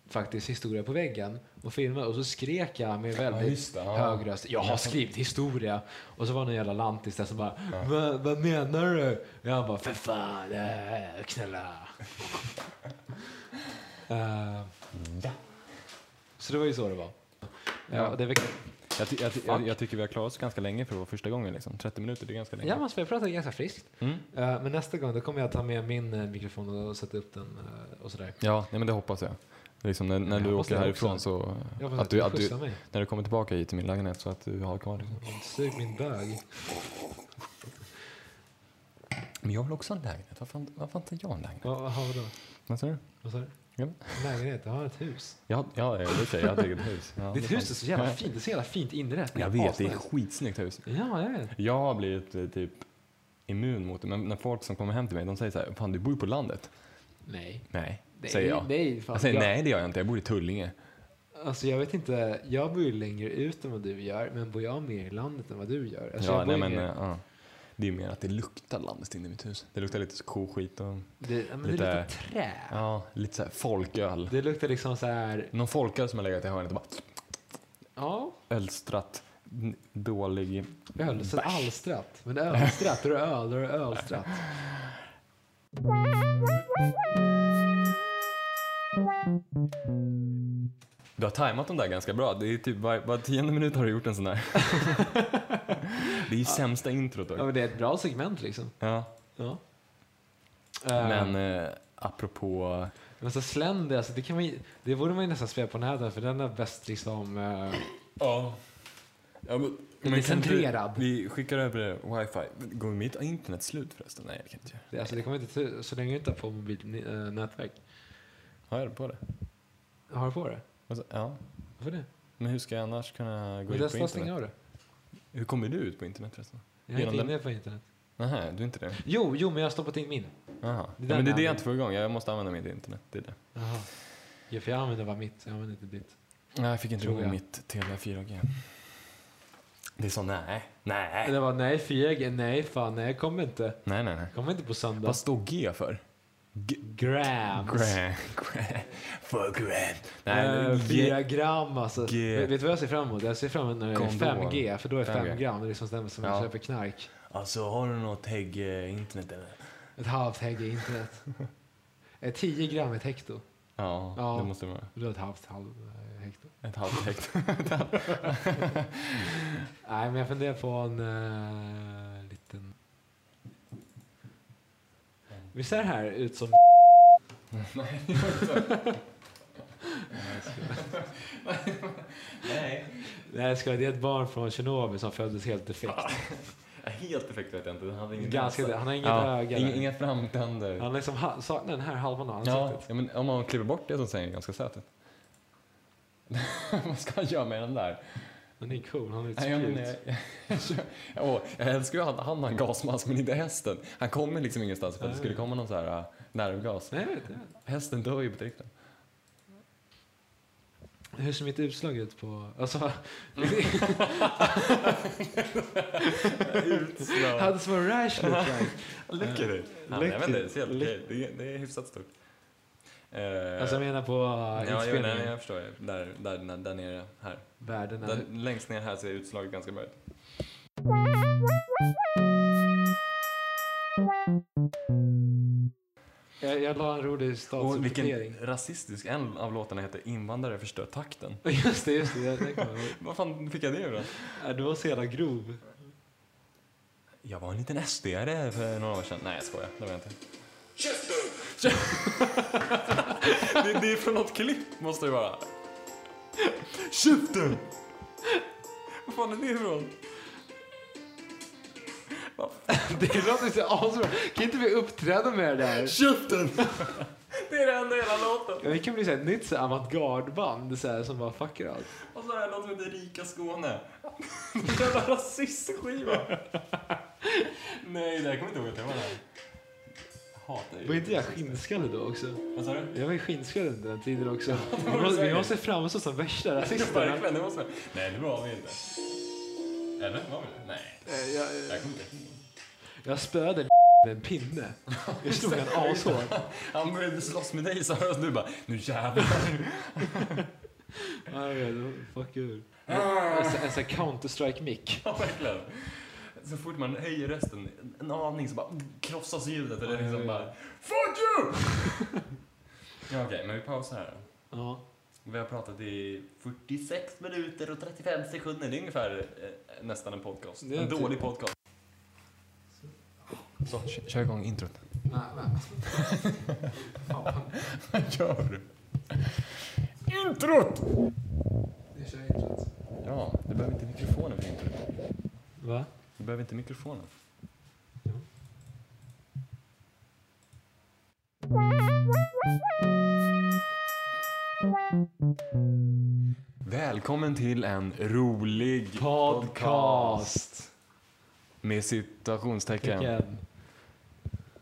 Speaker 2: faktiskt historia på väggen och filmade och så skrek jag med
Speaker 1: Ja,
Speaker 2: väldigt
Speaker 1: det, ja.
Speaker 2: hög röst. Jag har skrivit historia. Och så var det en jävla lantis där som bara,
Speaker 1: Ja.
Speaker 2: "Va- vad menar du? Jag bara, för fan, äh, knulla. Eh, Så det var ju så det var. Ja,
Speaker 1: Ja.
Speaker 2: och det är
Speaker 1: Jag, ty- jag, ty- jag, jag tycker vi har klarat oss ganska länge för att vara första gången. Liksom. 30 minuter, det är ganska länge.
Speaker 2: ja, man pratar ganska friskt.
Speaker 1: Mm.
Speaker 2: Eh, Men nästa gång då kommer jag ta med min eh, mikrofon och sätta upp den eh, och sådär.
Speaker 1: Ja, nej, men det hoppas jag. Liksom när när du åker härifrån så... Att du, att du, när du kommer tillbaka hit till min lägenhet så att du har kvar liksom.
Speaker 2: Sug min bög.
Speaker 1: Men jag vill också ha en lägenhet. Vad fan tar jag en lägenhet?
Speaker 2: Vad, vad har vi då?
Speaker 1: Vad sa du?
Speaker 2: Vad sa du?
Speaker 1: Ja.
Speaker 2: Lägenhet, jag har ett hus.
Speaker 1: Ja, ja det okej. Jag har ett hus. Ja,
Speaker 2: Ditt hus är så jävla fint. Det är så jävla fint inrett.
Speaker 1: Jag vet, det är ett skitsnyggt hus.
Speaker 2: Ja, jag vet.
Speaker 1: Jag har blivit eh, typ immun mot det, men när folk som kommer hem till mig, de säger så här, fan du bor ju på landet.
Speaker 2: Nej.
Speaker 1: Nej,
Speaker 2: Det
Speaker 1: säger jag.
Speaker 2: Är, fan,
Speaker 1: Jag säger
Speaker 2: jag,
Speaker 1: nej, det gör jag inte. Jag bor i Tullinge.
Speaker 2: Alltså jag vet inte, jag bor ju längre ut än vad du gör, men bor jag mer i landet än vad du gör? Alltså
Speaker 1: ja,
Speaker 2: jag bor
Speaker 1: nej, men,
Speaker 2: mer,
Speaker 1: eh, ja. Det är mer att det luktar landet inne i mitt hus. Det luktar lite koskit och
Speaker 2: det,
Speaker 1: lite-
Speaker 2: det luktar trä.
Speaker 1: ja, lite så här folköl.
Speaker 2: Det luktar liksom så här,
Speaker 1: Någon folköl som har legat i hörnet och bara
Speaker 2: ja,
Speaker 1: ölstrat, dålig.
Speaker 2: öl, så
Speaker 1: Bärs.
Speaker 2: alstrat. Men ölstrat, då är det öl, då är det ölstrat.
Speaker 1: Du har tajmat dem där ganska bra. Det är typ var, var tionde minut har du gjort en sån här. det är ju sämsta introt
Speaker 2: Ja,
Speaker 1: då.
Speaker 2: men det är ett bra segment liksom.
Speaker 1: Ja.
Speaker 2: Ja.
Speaker 1: Men
Speaker 2: Eh,
Speaker 1: eh, apropå...
Speaker 2: men så Slender, alltså det, kan man, ju- det borde man ju nästan spela på nätet för den är bäst liksom... eh,
Speaker 1: Ja. ja men,
Speaker 2: Den är
Speaker 1: men kan inte-
Speaker 2: centrerad.
Speaker 1: Vi skickar över wifi. Går mitt internet slut förresten? Nej, det kan inte göra.
Speaker 2: det, alltså det kommer inte till, så länge du inte har på mobilt äh, nätverk.
Speaker 1: Har jag det på det?
Speaker 2: Har du på det?
Speaker 1: Alltså, ja.
Speaker 2: Varför det?
Speaker 1: Men hur ska jag annars kunna gå
Speaker 2: Men
Speaker 1: ut på
Speaker 2: testa att stänga
Speaker 1: internet?
Speaker 2: av det.
Speaker 1: Hur kommer du ut på internet förresten?
Speaker 2: Jag är inte inne på internet.
Speaker 1: Nähä, du är inte det?
Speaker 2: Jo, jo, men jag har stoppat in min.
Speaker 1: Jaha.
Speaker 2: Det
Speaker 1: Ja, men det är det jag inte får igång. Jag måste använda mitt internet. Det är det.
Speaker 2: Jaha. Ja, för jag använder bara mitt, jag använder inte ditt.
Speaker 1: Nej, jag fick inte igång mitt Telia 4G. Det är så nej, nej,
Speaker 2: Det var nej 4G, nej fan, nej kommer inte.
Speaker 1: nej, nej, nej.
Speaker 2: Kommer inte på söndag.
Speaker 1: Vad står G för?
Speaker 2: Grams.
Speaker 1: Gram, gram, för gram. Nej,
Speaker 2: Eh,
Speaker 1: G-
Speaker 2: Fyra gram alltså.
Speaker 1: G-
Speaker 2: Vet, vet du vad jag ser fram emot? Jag ser fram emot när det är
Speaker 1: Kondom.
Speaker 2: 5G, för då är 5
Speaker 1: 5G.
Speaker 2: gram det är liksom stämmer som
Speaker 1: Ja.
Speaker 2: man köper knark.
Speaker 1: Alltså, har du något hägg eh, internet eller?
Speaker 2: Ett halvt hägg internet. Ett 10 gram ett hekto.
Speaker 1: Ja,
Speaker 2: Ja.
Speaker 1: det måste vara.
Speaker 2: Då ett halvt halv eh, hekto.
Speaker 1: Ett halvt hägg.
Speaker 2: Nej, men jag funderar på en uh, liten... Visst ser det här ut som...
Speaker 1: Nej.
Speaker 2: Nej, jag ska, det är ett barn från Tjernobyl som föddes helt defekt.
Speaker 1: Helt perfekt vet jag inte. Han hade
Speaker 2: Ganska, han har inget
Speaker 1: ja,
Speaker 2: öga.
Speaker 1: inga, inga framtänder.
Speaker 2: Han liksom ha, saknar den här halvan av ansiktet.
Speaker 1: ja, men om man klipper bort det så ser han ganska söt ut. Vad ska han göra med den där?
Speaker 2: Han är cool, han är ett
Speaker 1: jag,
Speaker 2: spjut.
Speaker 1: jag, jag, älskar ju att han har en gasmask men inte hästen. Han kommer liksom ingenstans för att det skulle komma någon så här äh, nervgas.
Speaker 2: Nej, jag vet, jag vet.
Speaker 1: Hästen dör ju på direkten.
Speaker 2: Hur ser mitt utslag ut på... Alltså, how does my rash look like?
Speaker 1: Ser helt
Speaker 2: Läck-
Speaker 1: okej. Det, är- det är hyfsat stort. Eh,
Speaker 2: Alltså jag menar på uh,
Speaker 1: ja, jo, nej,
Speaker 2: inspelningen.
Speaker 1: jag förstår. Där, där, där, där nere, här.
Speaker 2: Värdena.
Speaker 1: Där, längst ner här ser utslaget ganska bra ut.
Speaker 2: Jag, jag la en rolig
Speaker 1: Och vilken rasistisk, en av låtarna heter Invandrare förstör takten.
Speaker 2: Just det, just det. Det.
Speaker 1: Vad fan fick jag det?
Speaker 2: Äh, du var så jävla grov.
Speaker 1: Jag var en liten SD-are för några år sedan. Nej, jag skojar. Det var jag inte. det, det är från något klipp, måste det vara. Käften! Vad fan är det ifrån?
Speaker 2: Det låter så asbra. Kan inte vi uppträda med det där?
Speaker 1: Käften! det är det enda hela låten.
Speaker 2: Ja, vi kan bli så här, ett nytt här, som bara fuckar allt.
Speaker 1: Och så har jag något som heter Rika Skåne. Jävla rasistskiva. Nej, det här kommer inte ihåg att jag var där. Hatar ju.
Speaker 2: Var inte jag skinnskalle då också?
Speaker 1: Vad sa du?
Speaker 2: Jag var ju skinnskalle under den tiden också. Vi måste, vi måste framstå som värsta rasister.
Speaker 1: Verkligen, det måste man. Nej, det var vi inte. Eller var vi det? Nej,
Speaker 2: Eh, Jag,
Speaker 1: jag kommer inte ihåg.
Speaker 2: jag spöade med en pinne. Jag slog han ashårt.
Speaker 1: Han började slåss med dig Sara och du bara, nu jävlar.
Speaker 2: Vet. Fuck. En sån- En sån här counter-strike-mick.
Speaker 1: Ja, verkligen. Så fort man höjer rösten en- aning så bara krossas ljudet. Eller liksom bara, fuck you! ja, Okej, men vi pausar här.
Speaker 2: Ja.
Speaker 1: Vi har pratat i 46 minuter och 35 sekunder. Det är ungefär eh, nästan en podcast.
Speaker 2: Det är
Speaker 1: en
Speaker 2: typ-
Speaker 1: dålig podcast. Så, kö- kör igång introt.
Speaker 2: Nej. Fan.
Speaker 1: Vad gör du? Introt!
Speaker 2: Jag kör introt.
Speaker 1: Ja, du behöver inte mikrofonen för introt.
Speaker 2: Va?
Speaker 1: Du behöver inte mikrofonen. Välkommen till en rolig
Speaker 2: Podcast.
Speaker 1: med citationstecken.
Speaker 2: Tecken.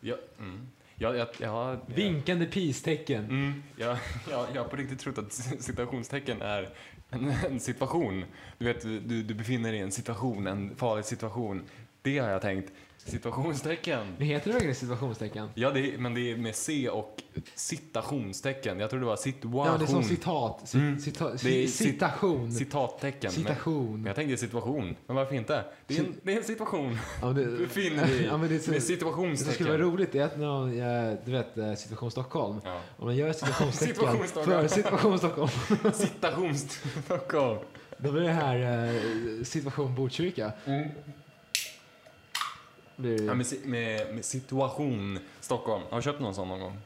Speaker 1: Ja, mm. Jag, jag, jag,
Speaker 2: Vinkande peace-tecken.
Speaker 1: Mm, jag, jag, jag har på riktigt trott att citationstecken är en, en situation. Du vet, du, du befinner dig i en situation, en farlig situation. Det har jag tänkt. Situationstecken.
Speaker 2: Men heter det verkligen situationstecken?
Speaker 1: Ja, det är, men det är med C och citationstecken. Jag tror det var situation.
Speaker 2: Ja, det är som citat. Ci-
Speaker 1: Mm.
Speaker 2: Cita,
Speaker 1: Det är
Speaker 2: ci-
Speaker 1: cit-
Speaker 2: citation.
Speaker 1: Citattecken.
Speaker 2: Citation.
Speaker 1: men jag tänkte situation. Men varför inte? Det är en, det är en situation.
Speaker 2: Ja, men det,
Speaker 1: befinner dig.
Speaker 2: Ja, men det är så-
Speaker 1: med
Speaker 2: det
Speaker 1: situationstecken.
Speaker 2: skulle vara roligt är att när eh, du vet, eh, situation Stockholm.
Speaker 1: Ja.
Speaker 2: Om man gör situationstecken
Speaker 1: Situation Stockholm.
Speaker 2: för situation Stockholm.
Speaker 1: Citationsstockholm.
Speaker 2: Då blir det här eh, situation Botkyrka. Blir
Speaker 1: Ja, med, med, med situation Stockholm. Har du köpt någon sån någon gång?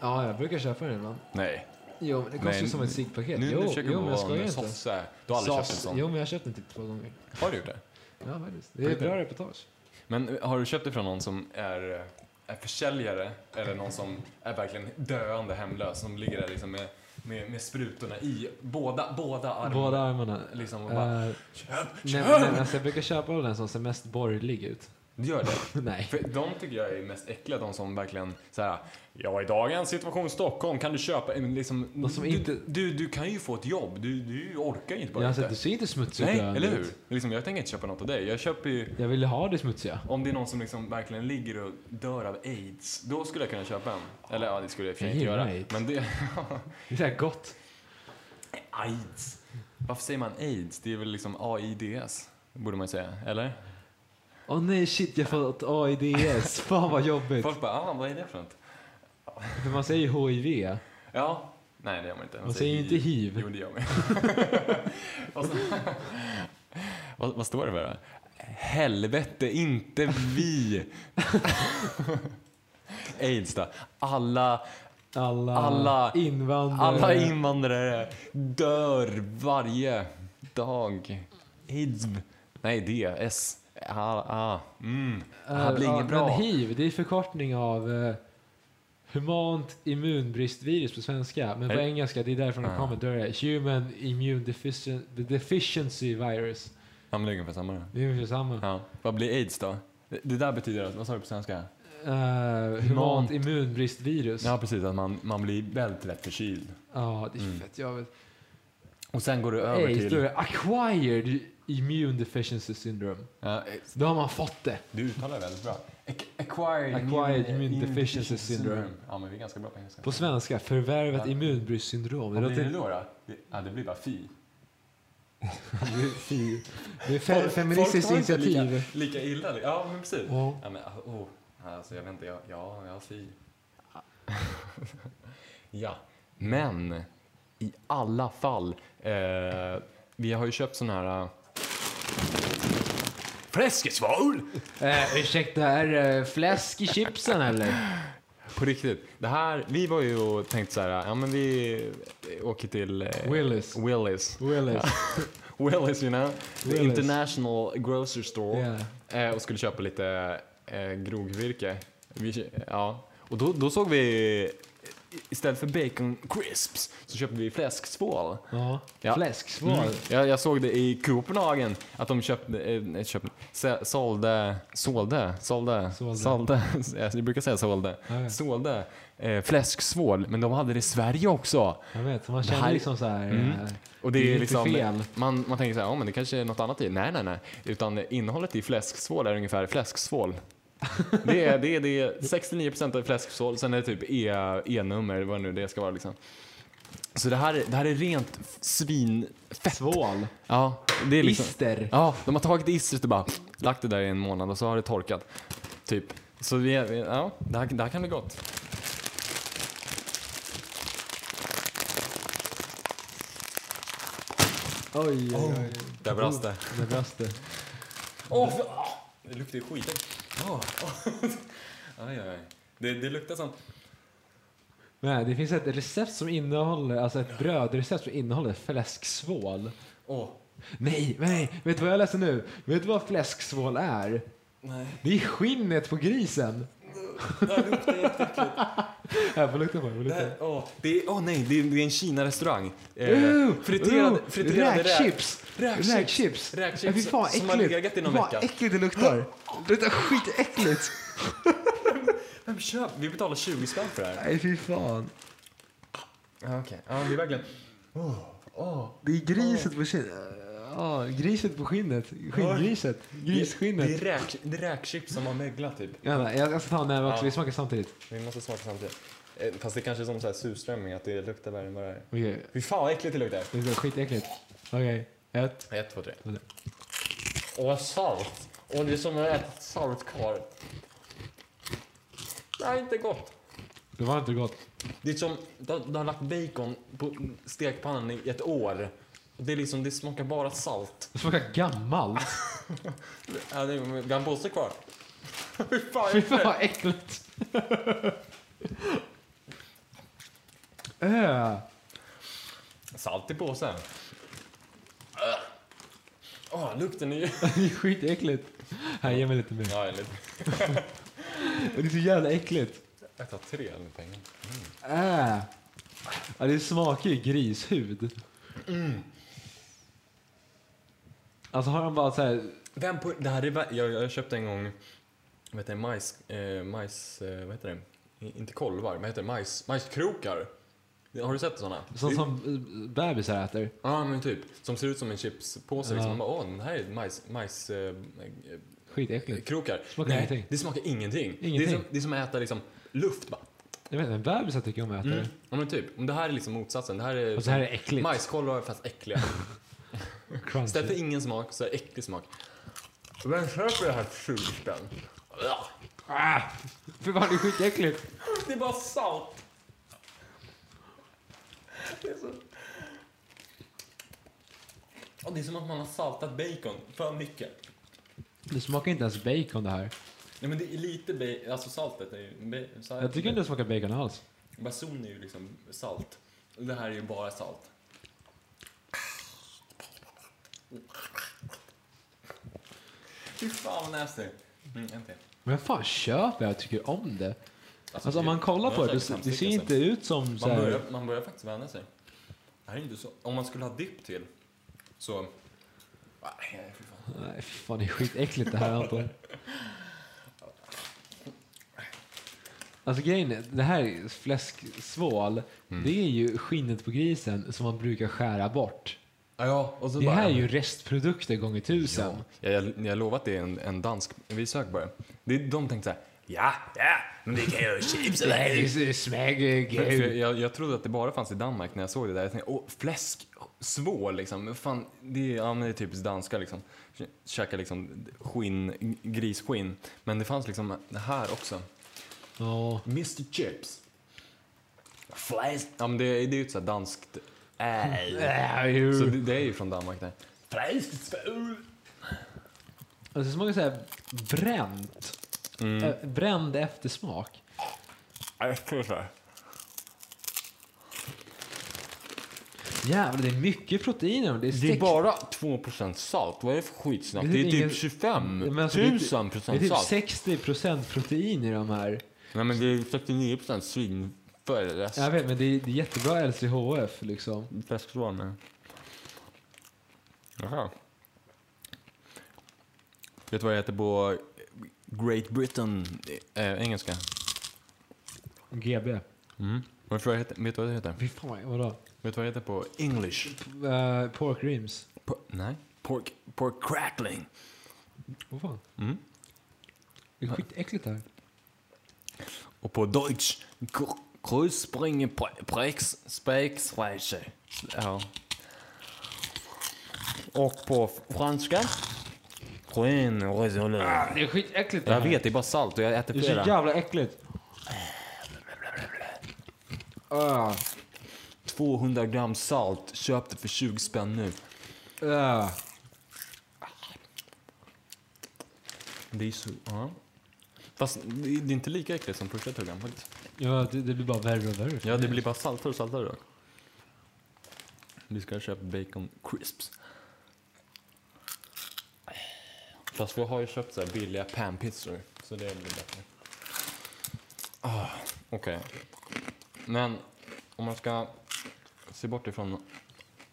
Speaker 2: Ja, jag brukar köpa den ibland.
Speaker 1: Nej.
Speaker 2: Jo, men det kostar ju
Speaker 1: Nej,
Speaker 2: som ett ciggpaket.
Speaker 1: Nu,
Speaker 2: Jo,
Speaker 1: nu försöker
Speaker 2: jo,
Speaker 1: du
Speaker 2: men jag skojar inte.
Speaker 1: sosse. Du har aldrig köpt en sån?
Speaker 2: Jo, men jag har köpt den typ två gånger.
Speaker 1: Har du gjort det?
Speaker 2: Ja, faktiskt. Det är ett bra reportage.
Speaker 1: Men eh, har du köpt det från någon som är, eh, är försäljare eller någon som är verkligen döende hemlös som ligger där liksom med, med, med sprutorna i båda, båda armarna?
Speaker 2: Båda armarna.
Speaker 1: Liksom och bara,
Speaker 2: Eh,
Speaker 1: köp,
Speaker 2: nej,
Speaker 1: köp!
Speaker 2: nej, alltså jag brukar köpa den som ser mest borgerlig ut.
Speaker 1: Du gör det?
Speaker 2: Nej.
Speaker 1: För de tycker jag är mest äckliga, de som verkligen så här. Ja, i dagens situation i Stockholm kan du köpa liksom...
Speaker 2: De som
Speaker 1: du,
Speaker 2: inte-
Speaker 1: du, du kan ju få ett jobb, du, du orkar ju inte bara inte.
Speaker 2: alltså, du ser inte smutsig
Speaker 1: Nej, eller hur? Liksom, jag tänker inte köpa något av dig. Jag köper ju...
Speaker 2: Jag ville ha det smutsiga.
Speaker 1: Om det är någon som liksom verkligen ligger och dör av aids, då skulle jag kunna köpa en. Eller ja, det skulle jag i inte göra.
Speaker 2: aids.
Speaker 1: Men det...
Speaker 2: Det är så här gott.
Speaker 1: aids. Varför säger man aids? Det är väl liksom AIDS, borde man ju säga. Eller?
Speaker 2: Åh nej, shit, jag har fått AIDS. Fan vad jobbigt.
Speaker 1: Folk bara, ah, vad är det för något?
Speaker 2: För man säger HIV.
Speaker 1: Ja. Nej, det gör man inte.
Speaker 2: Man säger ju inte hiv.
Speaker 1: Jo, det gör man. vad, står- vad, vad står det för? då? Helvete, inte vi! Aids då. Alla,
Speaker 2: Alla,
Speaker 1: Alla-
Speaker 2: invandrare.
Speaker 1: alla invandrare dör varje dag. Aids. Nej, D. S. Ah, ah. Mm. Det här blir
Speaker 2: Eh,
Speaker 1: inget bra.
Speaker 2: Men hiv, det är förkortning av uh, humant immunbristvirus på svenska. Men på
Speaker 1: Är-
Speaker 2: engelska, det är därifrån det
Speaker 1: Ah.
Speaker 2: kommer. Då är det human immune deficien- deficiency virus.
Speaker 1: Ja, men det är ungefär samma då.
Speaker 2: Det är ungefär samma.
Speaker 1: Ja. Vad blir aids då? Det, det där betyder, vad sa du på svenska?
Speaker 2: Uh, humant
Speaker 1: Humant.
Speaker 2: immunbristvirus.
Speaker 1: Ja, precis. Att man, man blir väldigt lätt förkyld.
Speaker 2: Ja, det är
Speaker 1: Mm.
Speaker 2: fett jobbigt.
Speaker 1: Och sen går du över
Speaker 2: AIDS,
Speaker 1: till...
Speaker 2: då är det acquired immune deficiency syndrome.
Speaker 1: Ja,
Speaker 2: Då har man fått det.
Speaker 1: du uttalar det väldigt bra. Ac- acquired,
Speaker 2: Acquired immune deficiency syndrome.
Speaker 1: Ja, men vi är ganska bra på engelska.
Speaker 2: På svenska, förvärvat
Speaker 1: Ja.
Speaker 2: immunbristsyndrom. Det
Speaker 1: Vad blir det
Speaker 2: låter
Speaker 1: då? då? Det, ja, det blir bara fi.
Speaker 2: fi. Det är fe- feministiskt
Speaker 1: Folk tar inte
Speaker 2: initiativ.
Speaker 1: Lika, lika illa. Ja, men precis.
Speaker 2: Ja.
Speaker 1: Ja, men oh, alltså jag vet inte. Ja, ja, ja fi. ja, men i alla fall. Eh, vi har ju köpt sån här... Fläskesvål!
Speaker 2: Eh, ursäkta, är det fläsk i chipsen eller?
Speaker 1: På riktigt. Det här, vi var ju och tänkte så här, ja men vi åker till eh,
Speaker 2: Willys.
Speaker 1: Willys.
Speaker 2: Willis.
Speaker 1: Willys, you know. The
Speaker 2: Willys.
Speaker 1: International Grocery Store.
Speaker 2: Yeah.
Speaker 1: Eh, och skulle köpa lite eh, grogvirke. Vi, ja. Och då, då såg vi, istället för bacon crisps, så köpte vi fläsksvål.
Speaker 2: Ja.
Speaker 1: Ja.
Speaker 2: Fläsksvål.
Speaker 1: Mm. Jag, jag såg det i Copenhagen, att de köpte, eh, köpte sålde, sålde, sålde,
Speaker 2: Sålde.
Speaker 1: sålde, jag brukar säga sålde,
Speaker 2: Ja,
Speaker 1: sålde eh, fläsksvål, men de hade det i Sverige också.
Speaker 2: Jag vet, man känner
Speaker 1: här-
Speaker 2: liksom så här.
Speaker 1: Mm.
Speaker 2: eh,
Speaker 1: Och det,
Speaker 2: Det är
Speaker 1: är liksom,
Speaker 2: fel.
Speaker 1: Man, man tänker så här, ja men det kanske är något annat i. Nej, nej, nej. Utan innehållet i fläsksvål är ungefär fläsksvål. Det är, det är, det är 69% av fläsksvål, sen är det typ E, E-nummer, vad nu det ska vara liksom. Så det här, är- det här är rent svinfett.
Speaker 2: Svål.
Speaker 1: Ja, det är liksom...
Speaker 2: Ister.
Speaker 1: Ja, de har tagit istret och bara lagt det där i en månad och så har det torkat. Typ. Så vi, ja, det här, det här kan bli gott.
Speaker 2: Oj, oj, oj.
Speaker 1: Där brast det.
Speaker 2: Där brast det.
Speaker 1: Åh, för- ah, det luktar ju skit. Oh. aj, aj, aj. Det, det luktar som...
Speaker 2: Men det finns ett recept som innehåller, alltså ett brödrecept som innehåller fläsksvål.
Speaker 1: Åh,
Speaker 2: Nej, nej, vet du vad jag läser nu? Vet du vad fläsksvål är?
Speaker 1: nej.
Speaker 2: Det är skinnet på grisen.
Speaker 1: Det här luktar jätteäckligt.
Speaker 2: Får lukta på det.
Speaker 1: här, åh, det är, åh nej, det är, det är en Kina-restaurang. Eh,
Speaker 2: Uh,
Speaker 1: friterade,
Speaker 2: uh,
Speaker 1: friterade
Speaker 2: räkchips.
Speaker 1: Räkchips.
Speaker 2: Räkchips.
Speaker 1: Räkchips
Speaker 2: fy fan
Speaker 1: som har legat i någon
Speaker 2: Fan
Speaker 1: vecka.
Speaker 2: äckligt det luktar. Det luktar skitäckligt.
Speaker 1: Vem köp? Vi betalar 20 spänn för det här.
Speaker 2: Nej, fy fan.
Speaker 1: Ja, okej. Ja, det är verkligen...
Speaker 2: Det är griset på skinnet. Ja, griset på skinnet. Skinngriset.
Speaker 1: Det
Speaker 2: Grisskinnet.
Speaker 1: är, räk, det är räkchips som har möglat typ.
Speaker 2: Ja, nej, jag ska ta en näve också. Vi smakar samtidigt.
Speaker 1: Vi måste smaka samtidigt. Eh, Fast det kanske är som så här surströmming, att det luktar värre än vad det är.
Speaker 2: Okej,
Speaker 1: Fy fan vad äckligt det luktar.
Speaker 2: det luktar skitäckligt. Okej, ett.
Speaker 1: Ett, två, tre. Åh, salt. Åh, det är som att äta saltkvarn. Det här är inte gott.
Speaker 2: Det var inte gott.
Speaker 1: Det är som, du har, du har lagt bacon på stekpannan i ett år. Det, är liksom, det smakar bara salt.
Speaker 2: Det smakar gammalt.
Speaker 1: Ja, det är gammal påse kvar. Fy fan,
Speaker 2: Fy
Speaker 1: jag
Speaker 2: fan vad äckligt. Öh.
Speaker 1: Salt i påsen. Åh, lukten är ju...
Speaker 2: Det är skitäckligt. Här, ge mig lite mer.
Speaker 1: Ja, lite.
Speaker 2: Det är så jävla äckligt.
Speaker 1: Jag tar tre med pengar.
Speaker 2: Äh. Ja, det smakar ju grishud. Alltså har han bara så här...
Speaker 1: Vem på, det här är, jag, jag köpte en gång vad heter det, majs, eh, majs, eh, vad heter det, inte kolvar, vad heter det, majs, majskrokar. Har du sett sådana?
Speaker 2: Sånt som eh, bebisar äter.
Speaker 1: Ja, men typ. Som ser ut som en chipspåse.
Speaker 2: Ja.
Speaker 1: Liksom. Man bara, Åh, den här är majs, majs eh, eh,
Speaker 2: Skitäckligt.
Speaker 1: krokar.
Speaker 2: Smakar
Speaker 1: Nej,
Speaker 2: ingenting.
Speaker 1: det smakar ingenting. Det, är
Speaker 2: Ingenting.
Speaker 1: som, det är som att äta liksom, luft bara.
Speaker 2: Jag vet inte, bebisar tycker om att äta
Speaker 1: Mm.
Speaker 2: det.
Speaker 1: Ja, men typ. Om det här är liksom motsatsen. Det här är,
Speaker 2: Och så här är äckligt.
Speaker 1: majskolvar fast äckliga.
Speaker 2: Crunchy.
Speaker 1: Istället för ingen smak så är det äcklig smak. Vem köper det här för 20 spänn?
Speaker 2: Ah! För fan, det är skitäckligt.
Speaker 1: Det är bara salt. Det är så... Och det är som att man har saltat bacon för mycket.
Speaker 2: Det smakar inte ens bacon det här.
Speaker 1: Nej men det är lite bacon, alltså saltet är ju... Salt,
Speaker 2: Jag tycker inte det smakar bacon alls.
Speaker 1: Bason är ju liksom salt. Och det här är ju bara salt. Fy fan vad nasty. Mm, en till.
Speaker 2: Men fan köper jag? Tycker om det. Alltså om
Speaker 1: det-
Speaker 2: man kollar på det, det, det ser inte ut som så
Speaker 1: Man
Speaker 2: här...
Speaker 1: börjar, man börjar faktiskt vänja sig. Det här är inte så... Om man skulle ha dipp till, så... Nej, fy fan.
Speaker 2: Nej, fy fan det är skitäckligt det här Anton. Alltså grejen är, det här är fläsksvål,
Speaker 1: Mm.
Speaker 2: det är ju skinnet på grisen som man brukar skära bort.
Speaker 1: Ja, och så
Speaker 2: Det
Speaker 1: bara,
Speaker 2: här är ju restprodukter gånger tusen.
Speaker 1: Ja, jag, jag lovar att det är en, en dansk... Vi söker på det. De tänkte så här... Ja, ja, men vi kan göra chips
Speaker 2: Det här är så smäger
Speaker 1: För, för
Speaker 2: gud.
Speaker 1: jag, jag trodde att det bara fanns i Danmark när jag såg det där. Jag tänkte, åh, fläsk, svål liksom. Fan, det, är, ja, men det är typiskt danska liksom. Käka liksom skinn, grisskinn. Men det fanns liksom det här också.
Speaker 2: Ja.
Speaker 1: Mr Chips. Fläsk. Ja, men det, det är ju ett här danskt.
Speaker 2: Äh.
Speaker 1: Så det, det är ju från Danmark där.
Speaker 2: Alltså det smakar så här bränt.
Speaker 1: Mm.
Speaker 2: Äh, bränd eftersmak.
Speaker 1: Så här.
Speaker 2: Jävlar, det är mycket proteiner. Det är,
Speaker 1: Det är bara 2% salt. Vad är det för skitsnack?
Speaker 2: Det
Speaker 1: Det
Speaker 2: är
Speaker 1: är
Speaker 2: ingen-
Speaker 1: typ 25
Speaker 2: Men alltså, det är typ-
Speaker 1: 000
Speaker 2: Det är
Speaker 1: procent
Speaker 2: typ
Speaker 1: salt.
Speaker 2: 60% protein i de här.
Speaker 1: Nej men det är 69% svinfärg.
Speaker 2: Jag vet, men det är, det är jättebra LCHF liksom.
Speaker 1: Fläsksvål med. Jaha. Vet du vad det heter på Great Britain, äh, engelska?
Speaker 2: GB.
Speaker 1: Mm. Vet du vad det heter? Vet du vad det heter?
Speaker 2: Fy fan, vadå?
Speaker 1: Vet du vad det heter på English?
Speaker 2: Uh, pork rims.
Speaker 1: Po- nej. Pork, pork crackling.
Speaker 2: Vad fan?
Speaker 1: Mm.
Speaker 2: Det är skitäckligt det här.
Speaker 1: Och på Deutsch, Krusspringe Spexfräsche. Ja. Och på franska, Queen Resolute.
Speaker 2: Det är skitäckligt det
Speaker 1: Jag
Speaker 2: här.
Speaker 1: vet, det är bara salt och jag äter
Speaker 2: Det är så
Speaker 1: flera.
Speaker 2: jävla äckligt. Ah,
Speaker 1: 200 gram salt, köpte för 20 spänn nu.
Speaker 2: ah.
Speaker 1: Det är så, ja. Fast det är inte lika äckligt som första tuggan faktiskt.
Speaker 2: Ja, det, det blir bara värre och värre.
Speaker 1: Ja, det blir bara saltare och saltare då. Vi ska köpa bacon crisps. Fast vi har ju köpt så här billiga panpizzor, så det blir bättre. Ah, Okej. Men om man ska se bort ifrån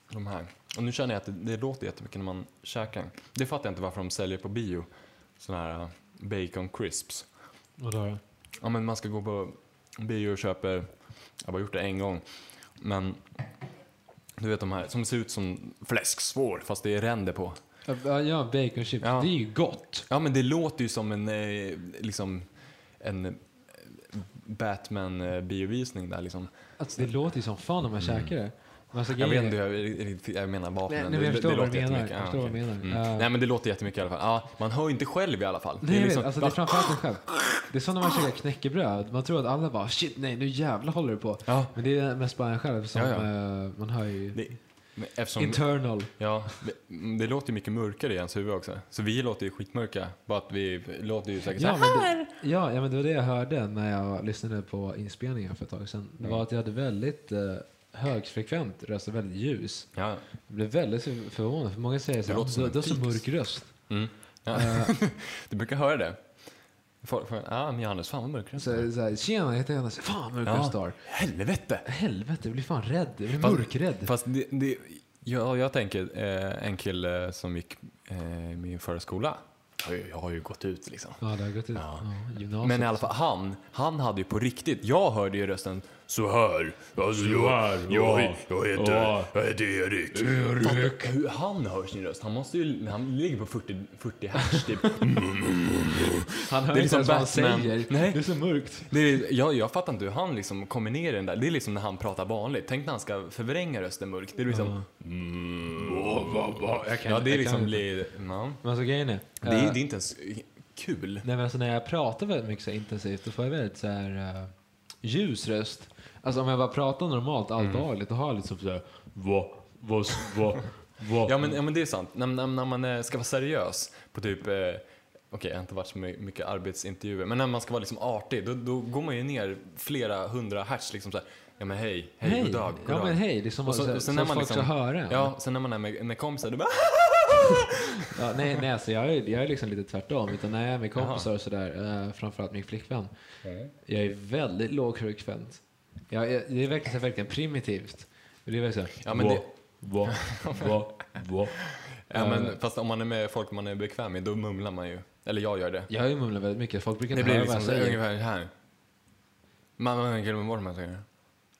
Speaker 1: de här. Och nu känner jag att det, det låter jättemycket när man käkar. Det fattar jag inte varför de säljer på bio. Såna här uh, bacon crisps.
Speaker 2: Vadå då?
Speaker 1: Ja, men man ska gå på bio och köper, jag har bara gjort det en gång, men du vet de här som ser ut som fläsksvål fast det är ränder på.
Speaker 2: Ja, Ja, baconchips.
Speaker 1: Ja.
Speaker 2: Det är ju gott.
Speaker 1: Ja men det låter ju som en, eh, liksom, en eh, Batman-biovisning där liksom.
Speaker 2: Alltså, det låter ju som fan när man käkar det. Alltså,
Speaker 1: Jag vet inte
Speaker 2: är-
Speaker 1: jag, jag menar vapnen.
Speaker 2: Nej, nej, men jag förstår vad
Speaker 1: låter
Speaker 2: du menar.
Speaker 1: jättemycket.
Speaker 2: Jag förstår vad du
Speaker 1: okej.
Speaker 2: menar.
Speaker 1: Mm.
Speaker 2: Ja.
Speaker 1: Nej men det låter jättemycket i alla fall. Ja, man hör inte själv i alla fall.
Speaker 2: Nej, jag
Speaker 1: liksom-
Speaker 2: vet. Alltså, det är framförallt en själv. Det är som när man käkar knäckebröd. Man tror att alla bara shit, nej, nu jävlar håller det på.
Speaker 1: Ja,
Speaker 2: Men det är mest bara en själv som
Speaker 1: Ja, ja.
Speaker 2: eh, man hör ju
Speaker 1: det, men eftersom,
Speaker 2: internal.
Speaker 1: Ja, det, det låter ju mycket mörkare i ens huvud också. Så vi låter ju skitmörka. Bara att vi låter ju säkert
Speaker 2: Ja
Speaker 1: så här.
Speaker 2: men, det, ja, ja, men det var det jag hörde när jag lyssnade på inspelningen för ett tag sedan. Det var att jag hade väldigt eh, högfrekvent röst och väldigt ljus.
Speaker 1: Ja.
Speaker 2: Jag blev väldigt förvånad, för många säger så här, du har så
Speaker 1: pix."
Speaker 2: mörk röst.
Speaker 1: Mm. ja.
Speaker 2: Eh,
Speaker 1: Du brukar höra det. Folk, folk, ja men Johannes, fan vad mörk röst du har."
Speaker 2: så, så här, Tjena, jag heter Johannes. Fan mörk
Speaker 1: Ja.
Speaker 2: röst du har.
Speaker 1: Helvete!
Speaker 2: Helvete, jag blir fan rädd. Jag blir
Speaker 1: Fast-
Speaker 2: mörkrädd.
Speaker 1: Fast det, det, ja, jag tänker, eh, en kille som gick eh, i min förra skola, jag har ju gått ut liksom.
Speaker 2: Ja, det har gått ut.
Speaker 1: Ja.
Speaker 2: Ja.
Speaker 1: Men i alla fall, han, han hade ju på riktigt, jag hörde ju rösten så här. Alltså, jag,
Speaker 3: här,
Speaker 1: jag,
Speaker 3: ja.
Speaker 1: jag, heter,
Speaker 3: Ja.
Speaker 1: jag heter Erik. Fatta hur han hör sin röst. Han måste ju, han ligger på 40, 40 hertz typ.
Speaker 2: Han hör
Speaker 1: Det är
Speaker 2: inte
Speaker 1: liksom
Speaker 2: ens vad han säger.
Speaker 1: Nej.
Speaker 2: Det är så mörkt.
Speaker 1: Det är, jag, jag fattar inte hur han liksom kommer ner i den där. Det är liksom när han pratar vanligt. Tänk när han ska förvränga rösten mörkt. Det är liksom...
Speaker 2: Kan-
Speaker 1: Ja, det är
Speaker 2: jag
Speaker 1: liksom
Speaker 2: kan
Speaker 1: blir... Ja.
Speaker 2: Men alltså grejen är...
Speaker 1: Det, är,
Speaker 2: eh,
Speaker 1: det är inte ens kul.
Speaker 2: Nej men alltså när jag pratar väldigt mycket så intensivt då får jag väldigt så här uh, ljus röst. Alltså om jag bara pratar normalt
Speaker 1: Mm.
Speaker 2: alldagligt då har jag liksom så här,
Speaker 3: Vad, vad, vad, vad.
Speaker 1: Ja men, ja, men det är sant. När, när, när man eh, ska vara seriös på typ, eh, okej jag har inte varit så my- mycket arbetsintervjuer, men när man ska vara liksom artig, då, då går man ju ner flera hundra hertz liksom så här, ja men hej, hej, god dag, god
Speaker 2: Ja men hej, liksom
Speaker 1: Och så-
Speaker 2: så, så,
Speaker 1: och när man liksom-
Speaker 2: ska höra.
Speaker 1: Ja, sen när man är med, med kompisar, då bara
Speaker 2: Ja, nej, nej alltså jag är, jag är liksom lite tvärtom. Utan när jag är med kompisar och sådär, uh, framförallt min flickvän, jag är väldigt lågfrekvent. Jag, jag, det är verkligen, så här, verkligen primitivt. Det är verkligen så här,
Speaker 1: Ja men det,
Speaker 3: Vad, vad, vad.
Speaker 1: ja, men fast om man är med folk man är bekväm med, då mumlar man ju. Eller jag gör det.
Speaker 2: jag mumlat väldigt mycket, folk brukar inte höra vad
Speaker 1: liksom
Speaker 2: jag säger.
Speaker 1: ungefär här. Man, man glömmer bort vad man säger.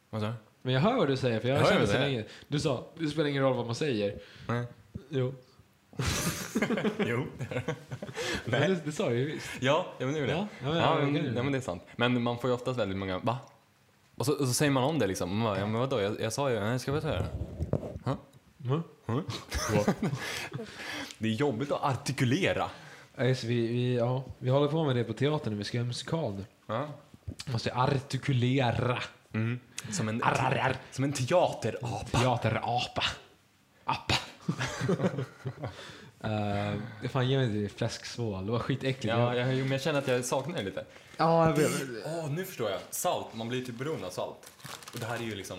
Speaker 1: Vad sa du?
Speaker 2: Men jag hör vad du säger, för jag
Speaker 1: Jag vad
Speaker 2: så länge. Du sa, det spelar ingen roll vad man säger.
Speaker 1: Nej.
Speaker 2: Jo.
Speaker 1: Jo.
Speaker 2: Men det, det sa du ju visst.
Speaker 1: Ja, ja men det.
Speaker 2: Ja, ja,
Speaker 1: Ja,
Speaker 2: ja,
Speaker 1: men,
Speaker 2: jag
Speaker 1: ja, men det är sant. Men man får ju oftast väldigt många, va? Och så, och så säger man om det liksom. Man bara, Ja men vadå, jag, jag sa ju, nej ska vi ta det? Det är jobbigt att artikulera.
Speaker 2: Alltså, vi, vi, ja, vi håller på med det på teatern vi ska göra musikal nu.
Speaker 1: Ja.
Speaker 2: Måste artikulera.
Speaker 1: Mm. Som, en,
Speaker 2: Arr, arr.
Speaker 1: som en teaterapa.
Speaker 2: Teaterapa. Apa. uh, det fan ge mig det fläsksvål. Det var skitäckligt.
Speaker 1: Ja,
Speaker 2: jag,
Speaker 1: men jag känner att jag saknar det lite.
Speaker 2: ja, jag, vet.
Speaker 1: Åh, nu förstår jag. Salt, man blir typ beroende av salt. Och det här är ju liksom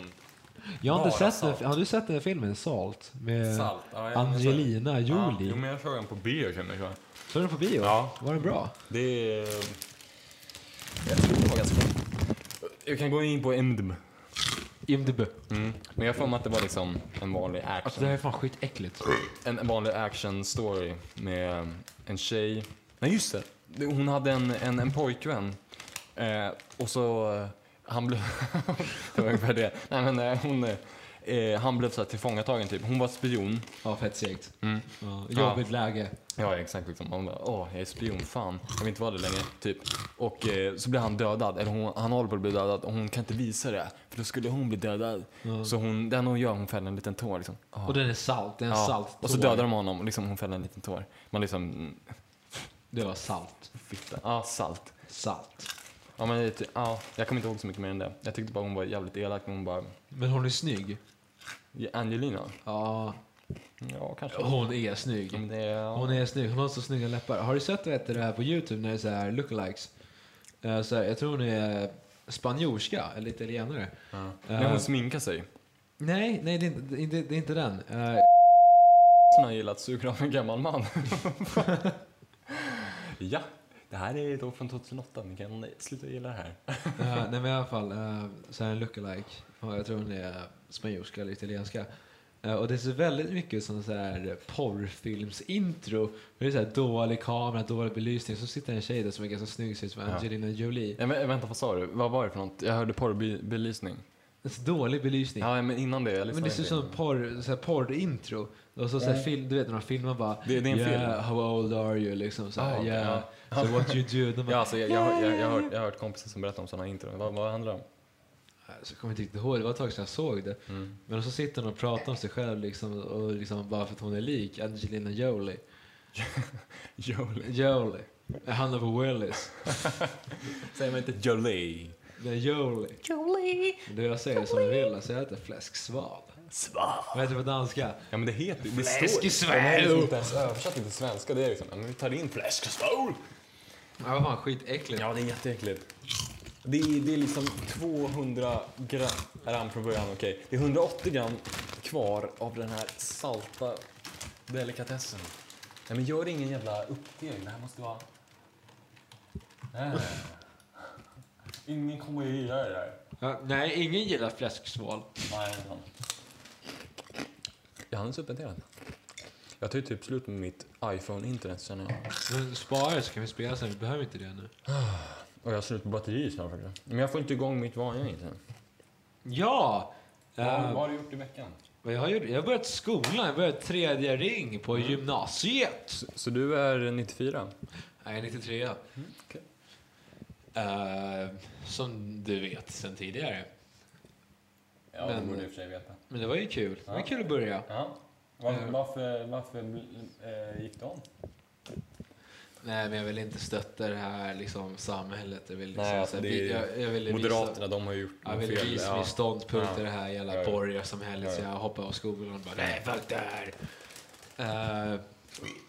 Speaker 2: jag har inte sett den, har du sett den här filmen Salt? Med
Speaker 1: salt. Ja,
Speaker 2: Angelina
Speaker 1: såg- Ja,
Speaker 2: Jolie.
Speaker 1: jo, men jag såg den på bio känner jag.
Speaker 2: Såg du den på bio?
Speaker 1: Ja.
Speaker 2: Var den bra?
Speaker 1: Det är... Jag tror det var ganska bra. Jag kan gå in på IMDb.
Speaker 2: IMDB.
Speaker 1: Mm. Men jag får mig att det var liksom en vanlig
Speaker 2: Alltså
Speaker 1: action.
Speaker 2: det här är fan skitäckligt.
Speaker 1: En vanlig action story med en tjej. Nej just det. Det- Hon hade en, en, en pojkvän. Eh, och så, eh, han blev... det var ungefär det. Nej men eh, hon, eh, han blev så här tillfångatagen typ. Hon var spion.
Speaker 2: Ja, fett segt.
Speaker 1: Mm.
Speaker 2: Ja, jobbigt läge.
Speaker 1: Ja exakt liksom. Hon bara, åh jag är spion, fan. Jag vill inte vara det längre. Typ. Och eh, så blir han dödad. Eller hon, han håller på att bli dödad och hon kan inte visa det. För då skulle hon bli dödad.
Speaker 2: Ja.
Speaker 1: Så hon, det enda hon gör, hon fäller en liten tår liksom. Ah.
Speaker 2: Och den är salt. Det är en
Speaker 1: Ja,
Speaker 2: salt
Speaker 1: och så
Speaker 2: tår.
Speaker 1: dödar de honom och liksom hon fäller en liten tår. Man liksom,
Speaker 2: Det var salt.
Speaker 1: fitta. Ja, salt.
Speaker 2: Salt.
Speaker 1: Ja, men ja, jag kommer inte ihåg så mycket mer än det. Jag tyckte bara hon var jävligt elak men hon bara,
Speaker 2: Men hon är snygg.
Speaker 1: Angelina?
Speaker 2: Ja,
Speaker 1: Ja, kanske.
Speaker 2: hon är snygg.
Speaker 1: Men det, ja.
Speaker 2: Hon är snygg. Hon har så snygga läppar. Har du sett vet, det här på Youtube när det är så här lookalikes? Uh, så här, jag tror hon är spanjorska eller italienare.
Speaker 1: ja. När hon
Speaker 2: Eh,
Speaker 1: sminkar sig.
Speaker 2: Nej, nej det är inte, det är inte, det är inte den. Uh,
Speaker 1: Som har gillat suger av en gammal man. ja, det här är då från 2008. Ni kan sluta gilla det här.
Speaker 2: Uh, nej men i alla fall, uh, så här en lookalike. Ja, jag tror hon är spanjorska eller italienska. Uh, och det ser väldigt mycket ut som så här porrfilmsintro. Det är så här dålig kamera, dålig belysning. Så sitter en tjej där som är ganska snygg, ser ut som
Speaker 1: Ja.
Speaker 2: Angelina Jolie.
Speaker 1: Ja, men, vänta, vad sa du? Vad var det för något? Jag hörde porrbelysning.
Speaker 2: En så dålig belysning.
Speaker 1: Ja, men innan det. Jag
Speaker 2: men det ser ut som porr, så här porrintro. Och så, så här film, du vet när de filmar bara
Speaker 1: Det- det är en
Speaker 2: yeah,
Speaker 1: film.
Speaker 2: how old are you? Liksom så här,
Speaker 1: Ah, okej,
Speaker 2: yeah, so what you do? De bara,
Speaker 1: Ja, alltså, jag, jag, jag, jag, har hört, jag har hört kompisar som berättar om sådana intron. Vad, vad handlar det om?
Speaker 2: Så jag kommer inte riktigt ihåg, det var ett tag sedan jag såg det.
Speaker 1: Mm.
Speaker 2: Men så sitter hon och pratar om sig själv liksom, och liksom bara för att hon är lik Angelina Jolie.
Speaker 1: Jolie.
Speaker 2: Jolie. Han är på Willis.
Speaker 1: Säger man inte Jolie?
Speaker 2: Det är Jolie.
Speaker 1: Jolie.
Speaker 2: Det jag säger som jag vill, alltså jag heter fläsksval.
Speaker 1: Svar.
Speaker 2: Vad heter det på danska?
Speaker 1: Ja men det heter det
Speaker 2: Fläsk i
Speaker 1: står, de har liksom inte ens översatt det till svenska. Det är liksom, ja, men vi tar in fläsk och svål.
Speaker 2: Ja, vad fan skitäckligt.
Speaker 1: Ja det är jätteäckligt. Det är, det är liksom 200 gram från början, okej. Det är 180 gram kvar av den här salta delikatessen. Nej men gör ingen jävla uppdelning, det här måste vara... Nej. Ingen kommer att gilla det där.
Speaker 2: Ja, nej, ingen gillar fläsksval.
Speaker 1: Nej, det är sant. Jag hann supplementera. Jag tar ju typ slut med mitt iPhone-internet sen jag.
Speaker 2: Men spara det så kan vi spela sen, vi behöver inte det nu.
Speaker 1: Och jag har slut på batteri snart faktiskt. Men jag får inte igång mitt vanliga internet.
Speaker 2: Ja!
Speaker 1: Vad
Speaker 2: Eh,
Speaker 1: har du gjort i veckan?
Speaker 2: vad jag har gjort? Jag har börjat skolan, jag börjat tredje ring på gymnasiet.
Speaker 1: Så, du är 94?
Speaker 2: Nej, 93.
Speaker 1: okej.
Speaker 2: Eh, som du vet sen tidigare.
Speaker 1: Ja,
Speaker 2: Men-
Speaker 1: det borde jag i och för sig veta.
Speaker 2: Men det var ju kul. Det var
Speaker 1: Ja.
Speaker 2: kul att börja.
Speaker 1: Ja. Var,
Speaker 2: Eh.
Speaker 1: varför varför äh, gick det om?
Speaker 2: Nej, men jag vill inte stötta det här liksom, samhället. Jag vill, liksom,
Speaker 1: Nej, alltså, det är-
Speaker 2: vi- jag, jag ville
Speaker 1: Moderaterna,
Speaker 2: Visa,
Speaker 1: de har gjort
Speaker 2: jag ville
Speaker 1: fel.
Speaker 2: visa
Speaker 1: Ja.
Speaker 2: min ståndpunkt
Speaker 1: Ja.
Speaker 2: i det här jävla
Speaker 1: Ja, ja.
Speaker 2: borgarsamhället. Så
Speaker 1: Ja, ja.
Speaker 2: jag hoppade av skolan och bara nej, fuck det här. Eh,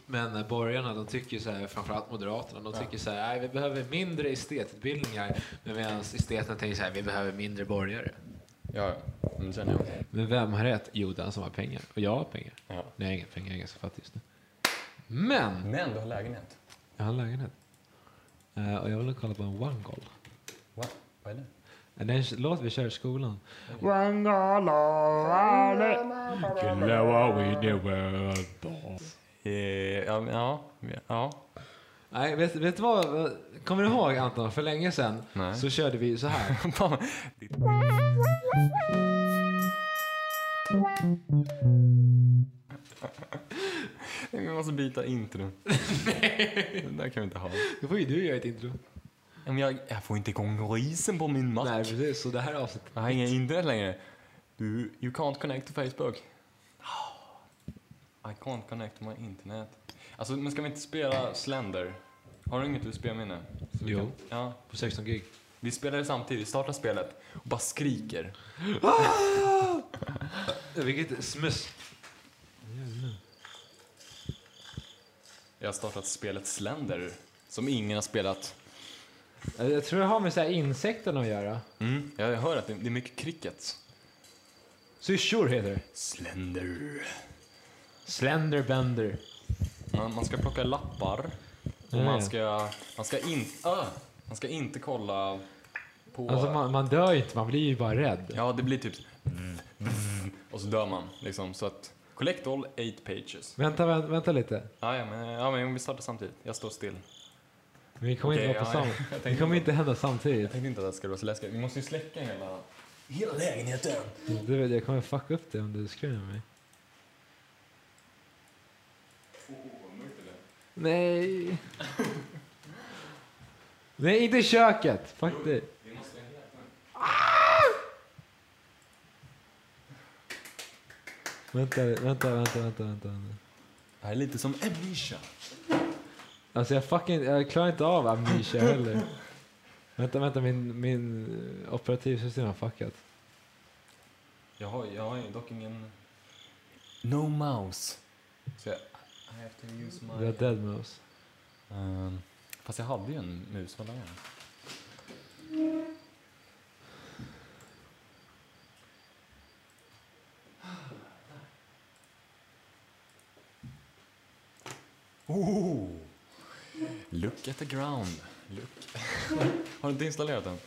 Speaker 2: men borgarna, de tycker så här, framförallt Moderaterna, de
Speaker 1: Ja.
Speaker 2: tycker så här, vi behöver mindre estetutbildningar. Men medan esteterna tänker så här, vi behöver mindre borgare.
Speaker 1: Ja, ja. Men sen jag.
Speaker 2: Men vem har rätt? Jo, den som har pengar. Och jag har pengar.
Speaker 1: Ja.
Speaker 2: Nej, jag har inga pengar, jag är ganska fattig just nu. Men,
Speaker 1: Men du har lägenhet.
Speaker 2: jag har en lägenhet. Eh, och jag vill kolla på en Goal.
Speaker 1: Va? Vad är det?
Speaker 2: Eh, Det är en låt vi kör i skolan.
Speaker 3: What we do well.
Speaker 1: Eh, ja, ja, ja.
Speaker 2: Nej, vet, vet du vad? Kommer du ihåg Anton, för länge sedan
Speaker 1: Nej.
Speaker 2: så körde vi så här.
Speaker 1: Vi måste byta intro. Nej. Det där kan vi inte ha.
Speaker 2: Då får ju du göra ett intro.
Speaker 1: Men jag, jag får inte igång risen på min Mac.
Speaker 2: Nej, precis. Så det här avsnittet.
Speaker 1: Jag har inget internet längre. Du, you can't connect to Facebook. I can't connect to my internet. Alltså, men ska vi inte spela Slender? Har du inget? Så vi
Speaker 2: Jo.
Speaker 1: kan- Ja.
Speaker 2: På 16 gig.
Speaker 1: Vi spelar det samtidigt, startar spelet och bara skriker.
Speaker 2: Vilket smuss.
Speaker 1: Jag har startat spelet Slender, som ingen har spelat.
Speaker 2: Jag tror det har med så här insekterna att göra.
Speaker 1: Mm. Jag hör att det det är mycket cricket.
Speaker 2: Syrsor heter det.
Speaker 1: Slender.
Speaker 2: Slenderbender.
Speaker 1: Man, man ska plocka lappar. Och
Speaker 2: Ja,
Speaker 1: man
Speaker 2: ja.
Speaker 1: ska, man ska, in, ah, man ska inte kolla på...
Speaker 2: Alltså man, man dör ju inte, man blir ju bara rädd.
Speaker 1: Ja, det blir typ... Och så dör man. Liksom, så att... Collect all eight pages.
Speaker 2: Vänta, vänta, vänta lite.
Speaker 1: Ja, ja, men, ja, men vi startar samtidigt. Jag står still.
Speaker 2: Men vi kommer
Speaker 1: Okej,
Speaker 2: inte vara på
Speaker 1: ja,
Speaker 2: samma...
Speaker 1: jag
Speaker 2: kommer
Speaker 1: inte-
Speaker 2: hända samtidigt.
Speaker 1: Jag tänkte inte att det skulle vara så läskigt. Vi måste ju släcka hela... Hela lägenheten!
Speaker 2: Du vet, jag kommer fucka upp det om du skrämmer mig. Nej. Nej, inte köket. Fuck det. Vänta, vänta, vänta, vänta, vänta. vänta.
Speaker 1: Det här är lite som Amnesia.
Speaker 2: Alltså jag fucking, jag klarar inte av amnesia heller. vänta, vänta, min, min eh, operativsystem har fuckat.
Speaker 1: Jag har, jag har dock ingen... No mouse. Så jag... I have to use
Speaker 2: Vi har
Speaker 1: my...
Speaker 2: dead mouse.
Speaker 1: Um, fast jag hade ju en mus. Vad Oh! Look at the ground. Look. Har du inte installerat den?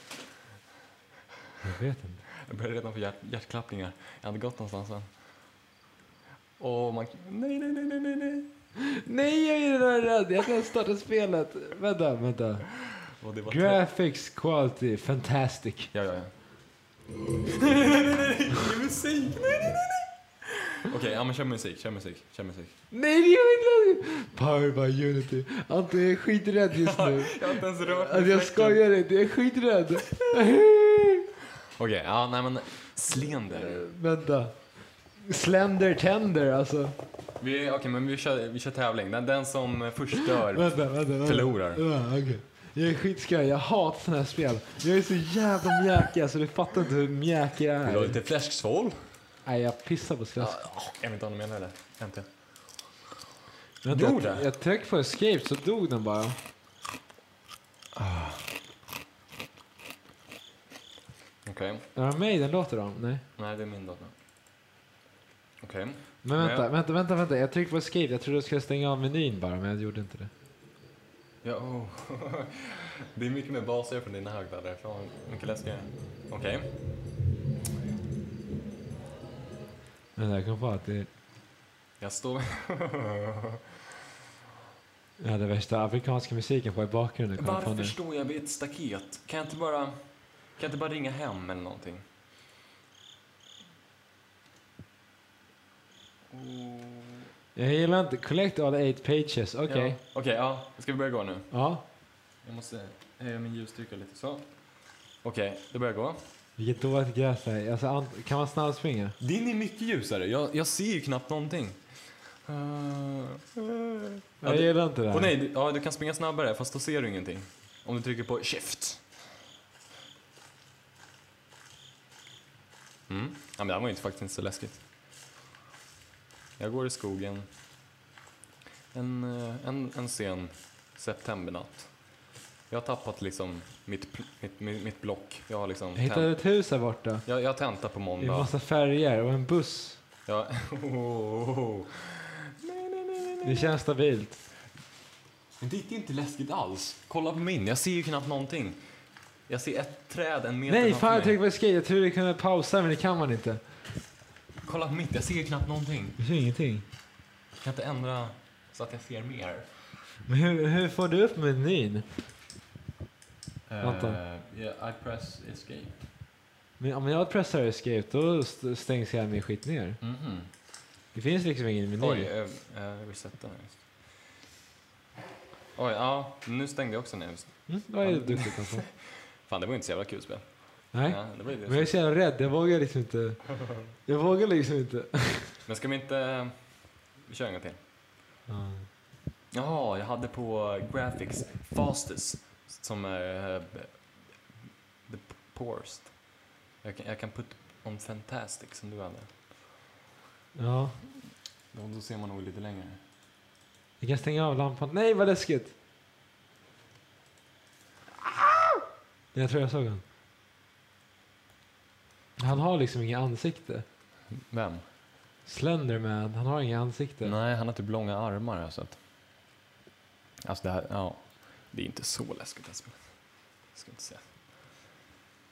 Speaker 2: Jag vet inte.
Speaker 1: Jag började redan få hjärt, hjärtklappningar. Jag hade gått någonstans sen. Och man... Nej, nej, nej, nej, nej, nej.
Speaker 2: Nej, jag är redan rädd. Jag kan starta spelet. Vänta, vänta.
Speaker 1: Och det var
Speaker 2: Graphics quality, fantastic.
Speaker 1: Ja, ja, ja. Nej, nej, nej, nej, nej, det är musik! Nej, nej, nej, Okej, ja men kör musik, kör musik, kör musik.
Speaker 2: Nej, det gör inte Power by Unity. Anton, jag är skiträdd just nu.
Speaker 1: Jag har inte ens rört
Speaker 2: Alltså, jag skojar inte, jag är skiträdd.
Speaker 1: Okej, ja nej men Slender.
Speaker 2: Vänta. Slender Tender, alltså.
Speaker 1: Okej men vi kör, vi kör tävling. Den, den som först dör
Speaker 2: Vänta, vänta, vänta.
Speaker 1: förlorar.
Speaker 2: Ja, okej. Jag är skitskraj, jag hatar såna här spel. Jag är så jävla mjäkig, alltså du fattar inte hur mjäkig jag
Speaker 1: Vill du ha
Speaker 2: är.
Speaker 1: lite fläsksvål?
Speaker 2: Nej, jag pissar på skratt.
Speaker 1: Jag vill inte ha något mer heller. Äntligen.
Speaker 2: Vänta,
Speaker 1: Dog
Speaker 2: jag,
Speaker 1: det?
Speaker 2: jag tryckte på escape så dog den bara.
Speaker 1: Okej,
Speaker 2: Är det mig den låter om? Nej.
Speaker 1: nej det är min dator. Okej.
Speaker 2: Men vänta,
Speaker 1: Men-
Speaker 2: vänta, vänta, vänta. Jag tryckte på escape. Jag trodde jag skulle stänga av menyn bara, men jag gjorde inte det.
Speaker 1: Ja, oh. Det är mycket mer baser från dina högtalare. Fan, mycket läskigare. Okej.
Speaker 2: Men jag kom på att det...
Speaker 1: Jag står...
Speaker 2: Ja, det värsta afrikanska musiken på i bakgrunden.
Speaker 1: Varför står jag vid ett staket? Kan jag inte bara, kan jag inte bara ringa hem eller någonting?
Speaker 2: Jag gillar inte collect all eight pages. Okej.
Speaker 1: Ja. Okej, ja. Ska vi börja gå nu?
Speaker 2: Ja.
Speaker 1: Jag måste höja min ljusstyrka lite. Så. Okej, det börjar gå.
Speaker 2: Vilket dåligt gräs det är. Alltså, an- kan man snabbspringa?
Speaker 1: Din är mycket ljusare. Jag, jag ser ju knappt någonting. Uh, ja,
Speaker 2: Jag gillar inte det här.
Speaker 1: nej, du, ja, du kan springa snabbare fast då ser du ingenting. Om du trycker på shift. Mm. Ja, men det här var ju inte, faktiskt inte så läskigt. Jag går i skogen en, eh, en, en sen septembernatt. Jag har tappat liksom mitt, mitt, mitt, mitt block. Jag har liksom
Speaker 2: Jag hittade ett hus här borta.
Speaker 1: jag, jag tentar på
Speaker 2: I
Speaker 1: måndag.
Speaker 2: massa färger och en buss.
Speaker 1: Ja. Oh. Nej, nej, nej, nej,
Speaker 2: Det känns stabilt.
Speaker 1: Men det är inte läskigt alls. Kolla på min, jag ser ju knappt någonting. Jag ser ett träd en meter
Speaker 2: Nej, fan jag tryckte på escape. Jag trodde jag kunde pausa, men det kan man inte.
Speaker 1: Kolla på mitt, jag ser ju knappt någonting.
Speaker 2: Jag ser ingenting.
Speaker 1: Jag kan inte ändra så att jag ser mer.
Speaker 2: Men hur, hur får du upp menyn? Anton?
Speaker 1: yeah, I press escape.
Speaker 2: Men om jag pressar escape, då st- stängs hela min skit ner.
Speaker 1: Mhm.
Speaker 2: Det finns liksom ingen meny.
Speaker 1: Oj, uh, uh, resetta här. just. Oj, ja, nu stängde jag också ner.
Speaker 2: Mm, vad är det duktigt alltså.
Speaker 1: Fan, det var inte så jävla kul spel.
Speaker 2: Nej,
Speaker 1: Ja, det var ju det.
Speaker 2: men jag är så jävla rädd. Jag vågar liksom inte. Jag vågar liksom inte.
Speaker 1: Men ska vi inte... Vi kör en gång till. Jaha, jag hade på graphics fastest som är eh, the poorest. Jag kan, jag kan put on fantastic som du hade.
Speaker 2: Ja,
Speaker 1: Då, då ser man nog lite längre.
Speaker 2: jag kan stänga av lampan. Nej, vad läskigt! Jag tror jag såg honom. Han har liksom inget ansikte.
Speaker 1: Vem?
Speaker 2: Slenderman, han har inget ansikte.
Speaker 1: Nej, han har typ långa armar. Så att... Alltså det här, ja. Det är inte så läskigt alltså. Jag ska inte säga.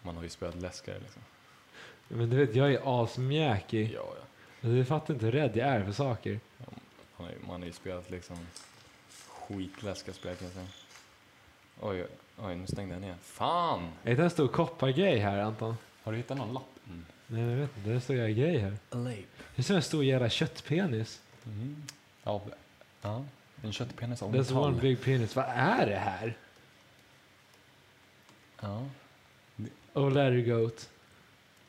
Speaker 1: Man har ju spelat läskare liksom.
Speaker 2: Men du vet, jag är asmjäkig.
Speaker 1: Ja, ja.
Speaker 2: Men Du fattar inte hur rädd jag är för saker.
Speaker 1: Man har ju, man har ju spelat liksom skitläskiga spel kan jag säga. Oj, oj, nu stängde jag ner. Fan!
Speaker 2: Är det en stor koppargrej här, Anton?
Speaker 1: Har du hittat någon lapp? Mm.
Speaker 2: Nej, jag vet inte. Det står en grej här.
Speaker 1: A lape.
Speaker 2: Det är som en stor jävla köttpenis.
Speaker 1: Mm. Ja, ja, en köttpenis av
Speaker 2: That's one
Speaker 1: metall.
Speaker 2: big penis. Vad är det här?
Speaker 1: Ja.
Speaker 2: Oh, Larry Goat.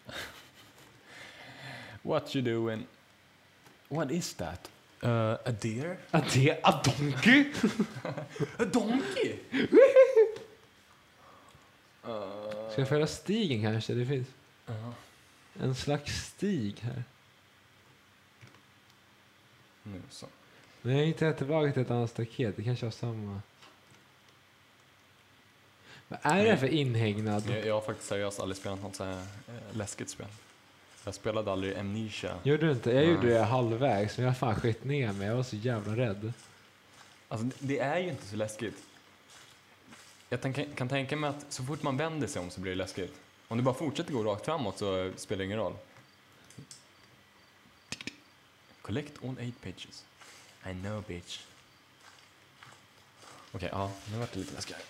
Speaker 1: What you doing? What is that? Uh, a deer?
Speaker 2: Det är a donkey!
Speaker 1: A donkey?
Speaker 2: Ska jag följa stigen kanske? Det finns
Speaker 1: Ja.
Speaker 2: en slags stig här.
Speaker 1: Nu så.
Speaker 2: Men jag hittar tillbaka till ett annat staket. Det kanske har samma. Vad är det för inhägnad?
Speaker 1: Jag, jag har faktiskt seriöst aldrig spelat något så här eh, läskigt spel. Jag spelade aldrig Amnesia.
Speaker 2: Gjorde du inte? Jag gjorde det halvvägs, men jag har fan skit ner mig. Jag var så jävla rädd.
Speaker 1: Alltså, det- är ju inte så läskigt. Jag tänka, kan tänka mig att så fort man vänder sig om så blir det läskigt. Om du bara fortsätter gå rakt framåt så spelar det ingen roll. Collect all eight pages. I know bitch. Okej, ja, nu vart det lite läskigare.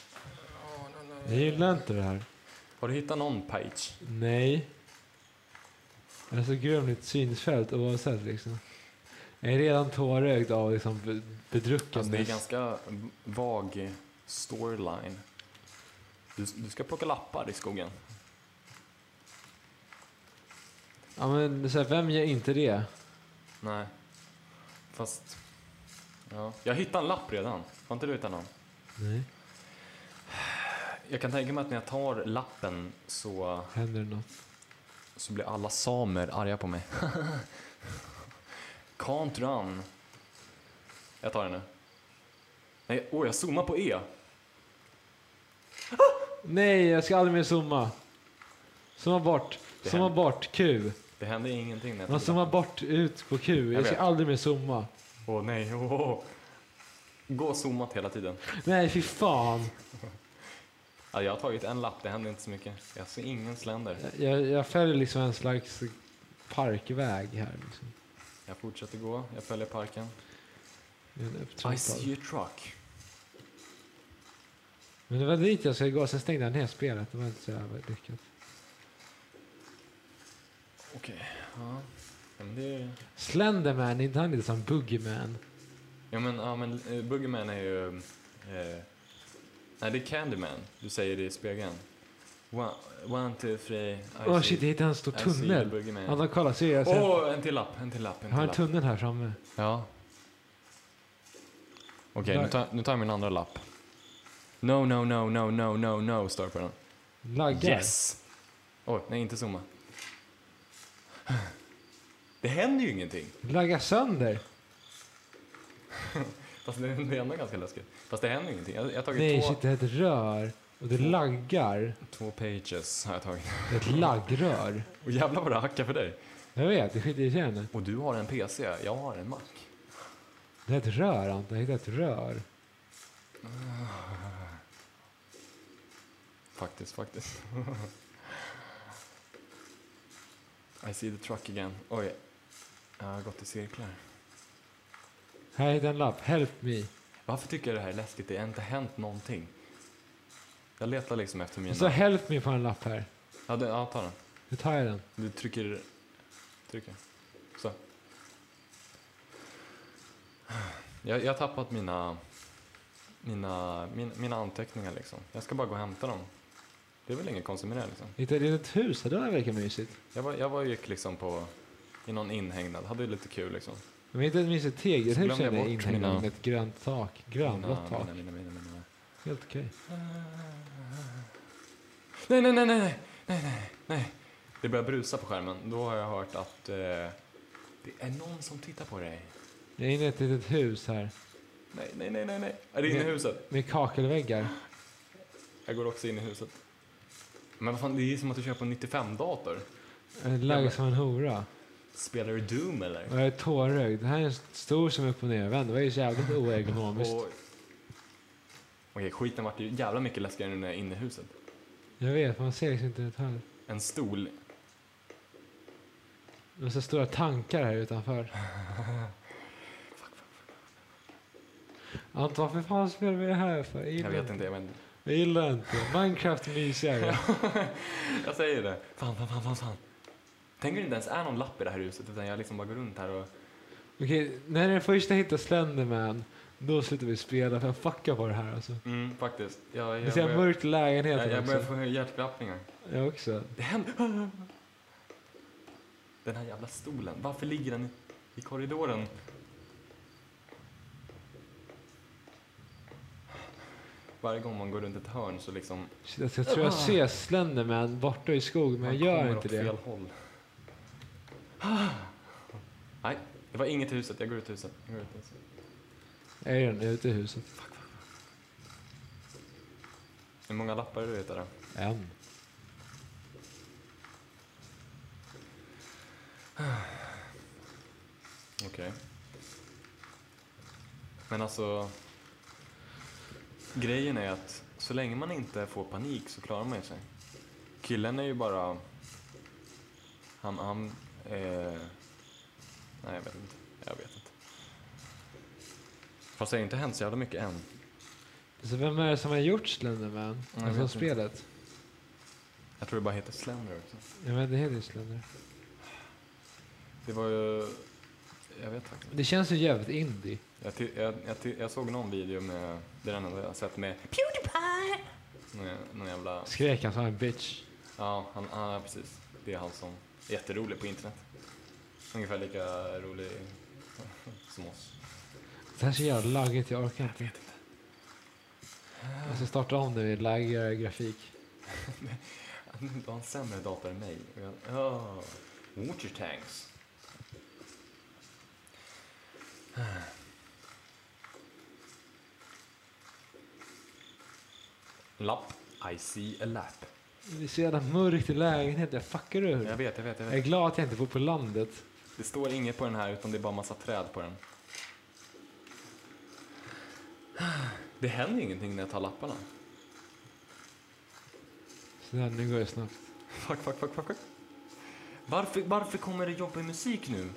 Speaker 2: Jag gillar inte det här.
Speaker 1: Har du hittat någon page?
Speaker 2: Nej. Jag är så grumligt synfält oavsett liksom. Jag är redan tårögd av liksom be- bedruckenhet.
Speaker 1: Alltså, det är ganska vag storyline. Du, du ska plocka lappar i skogen.
Speaker 2: Ja men så här, vem gör inte det?
Speaker 1: Nej. Fast... Ja. Jag hittade en lapp redan. Har inte du hittat någon?
Speaker 2: Nej.
Speaker 1: Jag kan tänka mig att när jag tar lappen så,
Speaker 2: Händer det något?
Speaker 1: så blir alla samer arga på mig. Can't run. Jag tar den nu. Nej, åh, jag zoomar på E.
Speaker 2: Nej, jag ska aldrig mer zooma. Zooma bort.
Speaker 1: Det
Speaker 2: Zooma
Speaker 1: händer.
Speaker 2: bort Q.
Speaker 1: Det hände ingenting när jag
Speaker 2: Man zoomar bort ut på Q. Jag
Speaker 1: Jag
Speaker 2: ska aldrig mer zooma.
Speaker 1: Åh nej, åh. Gå och zoomat hela tiden.
Speaker 2: Nej, fy fan.
Speaker 1: Ja, jag har tagit en lapp, det händer inte så mycket. Jag ser ingen sländer.
Speaker 2: Jag, jag följer liksom en slags parkväg här. Liksom.
Speaker 1: Jag fortsätter gå, jag följer parken.
Speaker 2: Det är en
Speaker 1: I see a truck.
Speaker 2: Men det var dit jag skulle gå, sen stängde jag ner spelet. Det var inte så jävla lyckat.
Speaker 1: Okej, ja. ja men det.
Speaker 2: Slenderman, är inte han lite som Boogeyman?
Speaker 1: Ja men, ja, men uh, Boogeyman är ju... eh, nej, det är Candyman. Du säger det i spegeln. One, one two, three, I
Speaker 2: Åh
Speaker 1: see,
Speaker 2: shit, det heter en stor tunnel.
Speaker 1: Boogeyman.
Speaker 2: Ja, kolla, ser jag.
Speaker 1: Åh,
Speaker 2: Sen.
Speaker 1: en till lapp, en till lapp, en
Speaker 2: Jag har en tunnel här framme.
Speaker 1: Ja. Okej,
Speaker 2: Där.
Speaker 1: nu, tar, nu tar jag min andra lapp. No, no, no, no, no, no, no, står på den.
Speaker 2: Laggar.
Speaker 1: Yes! Oj, nej, inte zooma. Det händer ju ingenting.
Speaker 2: Laggar sönder.
Speaker 1: Fast det, är ändå ganska läskigt. Fast det händer ingenting. Jag, jag har tagit
Speaker 2: Nej,
Speaker 1: två,
Speaker 2: shit, det är ett rör. Och det laggar.
Speaker 1: två pages. Har jag tagit.
Speaker 2: Ett laggrör.
Speaker 1: Och jävlar vad det hackar för dig.
Speaker 2: Jag vet, det är skitirriterande.
Speaker 1: Och du har en PC, jag har en Mac.
Speaker 2: Det är ett rör, Anton. Jag hittade ett rör.
Speaker 1: Faktiskt, faktiskt. I see the truck again. Oj, jag har gått i cirklar.
Speaker 2: Här jag en lapp. Help me.
Speaker 1: Varför tycker jag det här är läskigt? Det har inte hänt någonting. Jag letar liksom efter mina...
Speaker 2: står help me på en lapp här.
Speaker 1: Ja, det, ja, ta den.
Speaker 2: Nu tar jag den.
Speaker 1: Du trycker... Trycker. Så. Jag, jag har tappat mina... Mina, min, mina anteckningar liksom. Jag ska bara gå och hämta dem. Det är väl inget konstigt med det liksom.
Speaker 2: Ett hus? Det verkar mysigt.
Speaker 1: Jag var, jag var gick liksom på... I någon inhägnad. Hade lite kul liksom.
Speaker 2: Men inte ett mysigt
Speaker 1: Så
Speaker 2: tegelhus
Speaker 1: jag bort mina-
Speaker 2: med ett grönt tak. Grönblått tak.
Speaker 1: mina, mina.
Speaker 2: Helt okej.
Speaker 1: Nej, nej, nej, nej, nej, nej, nej. Det börjar brusa på skärmen. Då har jag hört att eh, det är någon som tittar på dig.
Speaker 2: Jag är inne i ett litet hus här.
Speaker 1: Nej, nej, nej, nej, nej. Är det inne i huset?
Speaker 2: Med kakelväggar.
Speaker 1: Jag går också in i huset. Men vad fan, det är som att du köper en 95-dator.
Speaker 2: Jag lagg som en hora.
Speaker 1: Spelar du Doom eller?
Speaker 2: Jag är tårögd. Det här är stor som upp och nervänd. Det var ju så jävligt oergonomiskt.
Speaker 1: Och- Okej, skiten vart ju jävla mycket läskigare nu när jag är inne i huset.
Speaker 2: Jag vet, man ser liksom inte detaljer.
Speaker 1: En stol.
Speaker 2: Det är så stora tankar här utanför. Anton, varför fan spelar vi det här för?
Speaker 1: Jag
Speaker 2: gillar
Speaker 1: vet inte, jag vet inte.
Speaker 2: Jag gillar inte. Minecraft är mysigare.
Speaker 1: Jag säger det. Fan, fan, fan, fan, fan. Tänk om det inte ens är någon lapp i det här huset utan jag liksom bara går runt här och...
Speaker 2: Okej, när den första hittar Slenderman, då slutar vi spela för jag fuckar på det här alltså.
Speaker 1: Mm, faktiskt. Jag,
Speaker 2: Det
Speaker 1: jag,
Speaker 2: ser
Speaker 1: börjar,
Speaker 2: mörkt i lägenheten
Speaker 1: jag, jag börjar
Speaker 2: också.
Speaker 1: få hjärtklappningar.
Speaker 2: Jag också.
Speaker 1: Det händer... Den här jävla stolen, varför ligger den i, korridoren? Varje gång man går runt ett hörn så liksom...
Speaker 2: Shit, alltså, jag tror jag ser Slenderman borta i skog, men jag gör
Speaker 1: kommer
Speaker 2: inte det.
Speaker 1: Nej, det var inget i huset. Jag går ut i huset. Jag går ut i huset.
Speaker 2: Jag är redan ute i huset.
Speaker 1: Hur många lappar är du hittade?
Speaker 2: En.
Speaker 1: Okej. Men alltså... Grejen är att så länge man inte får panik så klarar man sig. Killen är ju bara... Han... han eh, nej, jag vet inte. Jag vet inte. Fast det har inte hänt så jävla mycket än.
Speaker 2: Så vem är det som har gjort Slenderman?
Speaker 1: Jag
Speaker 2: Alltså spelet?
Speaker 1: Jag tror det bara heter Slender också.
Speaker 2: Ja men det heter ju Slender.
Speaker 1: Det var ju... Jag vet faktiskt inte.
Speaker 2: Det känns ju jävligt indie.
Speaker 1: Jag, jag, jag, jag såg någon video med... Det är den enda jag har sett med Pewdiepie! Någon, någon jävla...
Speaker 2: Skrek han som en bitch.
Speaker 1: Ja, han, ja, precis. Det är han som jätterolig på internet. Ungefär lika rolig som oss.
Speaker 2: Det här är så jävla laggigt, jag orkar inte. Jag ska starta om det med laggigare grafik.
Speaker 1: Du har en sämre dator än mig. Oh, water tanks. Lapp. I see a lap.
Speaker 2: Det är så jävla mörkt i lägenheten, jag fuckar ur.
Speaker 1: Jag vet, jag vet, jag
Speaker 2: Jag är
Speaker 1: vet.
Speaker 2: glad att jag inte bor på landet.
Speaker 1: Det står inget på den här utan det är bara massa träd på den. Det händer ingenting när jag tar lapparna.
Speaker 2: Så där, nu går det snabbt.
Speaker 1: Fuck, fuck, fuck, fuck. fuck. Varför, varför kommer det jobbig musik nu?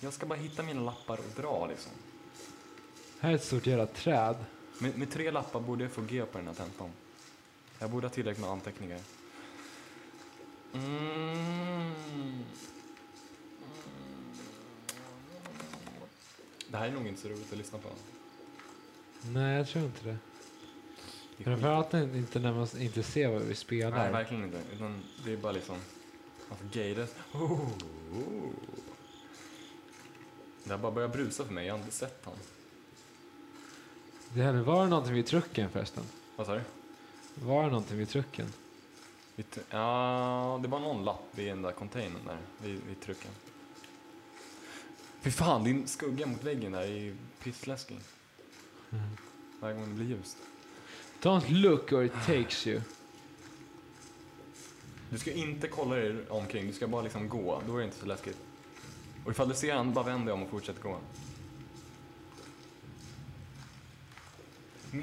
Speaker 1: Jag ska bara hitta mina lappar och dra liksom.
Speaker 2: Här är ett stort jävla träd.
Speaker 1: Med, med tre lappar borde jag få G på den här tentan. Jag borde ha tillräckligt med anteckningar. Mm. Det här är nog inte så roligt att lyssna på.
Speaker 2: Nej, jag tror inte det.
Speaker 1: Det.
Speaker 2: Framförallt inte när man inte ser vad vi spelar.
Speaker 1: Nej, verkligen inte. Utan det är bara liksom... Man får gayret. Oh, oh. Det har bara börjat brusa för mig. Jag har inte sett han.
Speaker 2: det här, var det någonting vid trucken förresten?
Speaker 1: Vad sa du?
Speaker 2: Var det någonting vid trucken?
Speaker 1: Ja, det var någon lapp vid den där containern där, vid, vid trucken. Fy fan, din skugga mot väggen där är ju pissläskig. Varje gång det blir ljust.
Speaker 2: Don't look or it takes you.
Speaker 1: Du ska inte kolla dig omkring, du ska bara liksom gå. Då är det inte så läskigt. Och ifall du ser han, bara vänd dig om och fortsätt gå.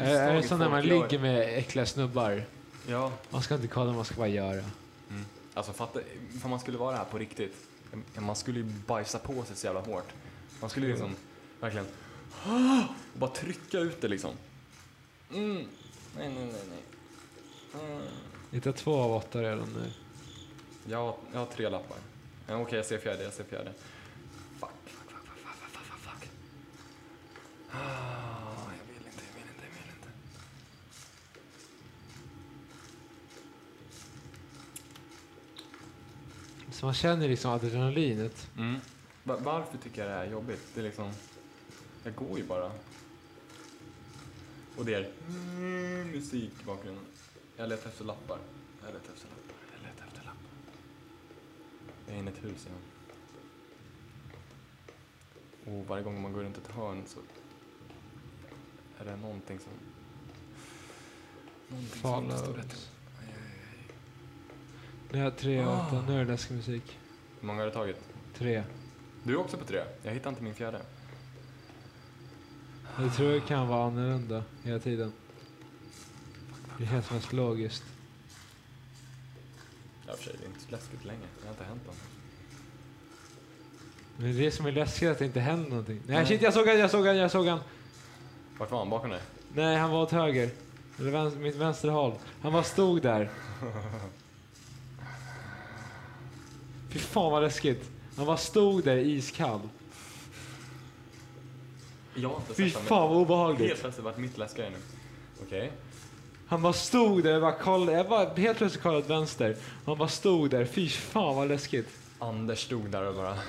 Speaker 2: Är, är det som när man ligger med äckliga snubbar?
Speaker 1: Ja,
Speaker 2: Man ska inte kolla, man ska bara göra.
Speaker 1: Mm. Alltså fatta, ifall man skulle vara här på riktigt. Man skulle ju bajsa på sig så jävla hårt. Man skulle ju liksom verkligen och bara trycka ut det liksom. Mm. Nej, nej, nej, nej. Mm.
Speaker 2: Hitta två av åtta redan nu.
Speaker 1: Jag, jag har tre lappar. Ja, Okej, jag ser fjärde, jag ser fjärde. Fuck, fuck, fuck, fuck, fuck, fuck, fuck, fuck. Ah, jag vill inte, jag vill inte, jag vill inte.
Speaker 2: Så man känner liksom adrenalinet.
Speaker 1: Mm. Va- varför tycker jag det här är jobbigt? Det är liksom... Jag går ju bara. Och det är mm, musik i bakgrunden. Jag letar efter lappar. Jag letar efter lappar. Jag letar efter lappar. Jag är inne i ett hus igen. Och varje gång man går runt ett hörn så är det någonting som... Någonting som inte står rätt till.
Speaker 2: Nu har jag tre åtta.
Speaker 1: Ah.
Speaker 2: Nu är det läskig musik.
Speaker 1: Hur många har du tagit?
Speaker 2: Tre.
Speaker 1: Du är också på tre. Jag hittar inte min fjärde.
Speaker 2: Jag tror det kan vara annorlunda hela tiden. Det känns mest logiskt.
Speaker 1: Ja, för sig, det är inte så läskigt längre. Det har inte hänt än.
Speaker 2: Men det är det som är läskigt att det inte händer någonting. Nej,
Speaker 1: Nej.
Speaker 2: shit, jag såg han, jag såg han, jag såg han.
Speaker 1: Vart var han? Bakom dig?
Speaker 2: Nej, han var åt höger. Eller vänster, mitt vänstra håll. Han bara stod där. Fy fan vad läskigt. Han bara stod där iskall.
Speaker 1: Jag har inte
Speaker 2: Fy
Speaker 1: sett
Speaker 2: fan vad
Speaker 1: Helt
Speaker 2: obehagligt.
Speaker 1: plötsligt vart mitt läskigare nu. Okej.
Speaker 2: Han bara stod där, jag bara kollade, jag bara helt plötsligt kollade åt vänster. Han bara stod där, fy fan vad läskigt.
Speaker 1: Anders stod där och bara...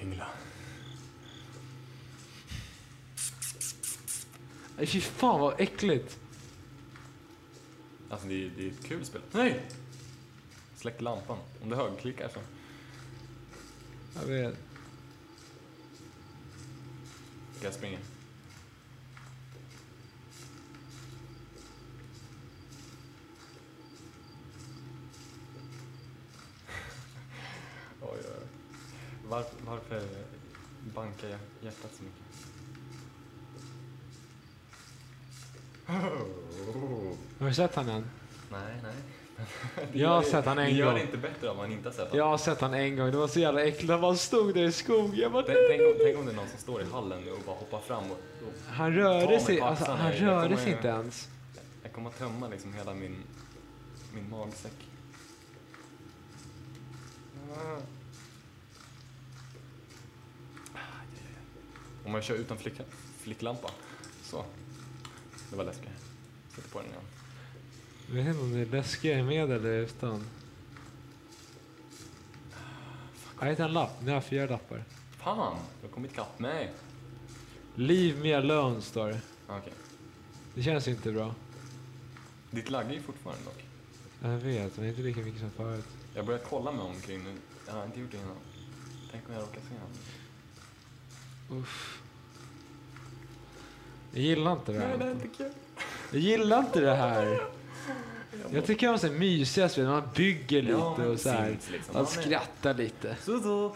Speaker 1: Ängla.
Speaker 2: Nej, Fy fan vad äckligt.
Speaker 1: Alltså det är, det är ett kul spel. Nej! Släck lampan. Om du högerklickar så.
Speaker 2: Jag vet.
Speaker 1: Jag springer. oj, oj, oj. Varför, varför bankar jag hjärtat så mycket?
Speaker 2: Har du sett han än?
Speaker 1: Nej, nej.
Speaker 2: Jag har sett han en
Speaker 1: det gör
Speaker 2: gång.
Speaker 1: det inte bättre om man inte har sett han.
Speaker 2: Jag har sett han en gång, det var så jävla äckligt. Han bara stod där i skogen. Bara,
Speaker 1: Tänk, tänk, om, tänk om det är någon som står i hallen och bara hoppar fram och, och
Speaker 2: han rörde sig, alltså, han rörde sig inte ens.
Speaker 1: jag kommer att tömma liksom hela min, min magsäck. Om jag kör utan flick, flicklampa. Så. Det var läskigt. Sätter på den igen.
Speaker 2: Jag vet inte om det är läskigare med eller utan. Jag hittade en lapp, nu har jag fyra lappar.
Speaker 1: Fan, du har kommit ikapp mig.
Speaker 2: Leave me alone står det.
Speaker 1: Okej.
Speaker 2: Det känns inte bra.
Speaker 1: Ditt lagg är ju fortfarande dock.
Speaker 2: Jag vet, men inte lika mycket som förut.
Speaker 1: Jag börjar kolla mig omkring nu. Jag har inte gjort det innan. Tänk om jag råkar se honom.
Speaker 2: Uff. Jag gillar inte det
Speaker 1: Nej, det är
Speaker 2: här.
Speaker 1: inte kul.
Speaker 2: Jag gillar inte det här. Jag tycker om så här mysiga spel, man bygger lite och så här.
Speaker 1: Sims liksom.
Speaker 2: Man skrattar lite.
Speaker 1: Så så.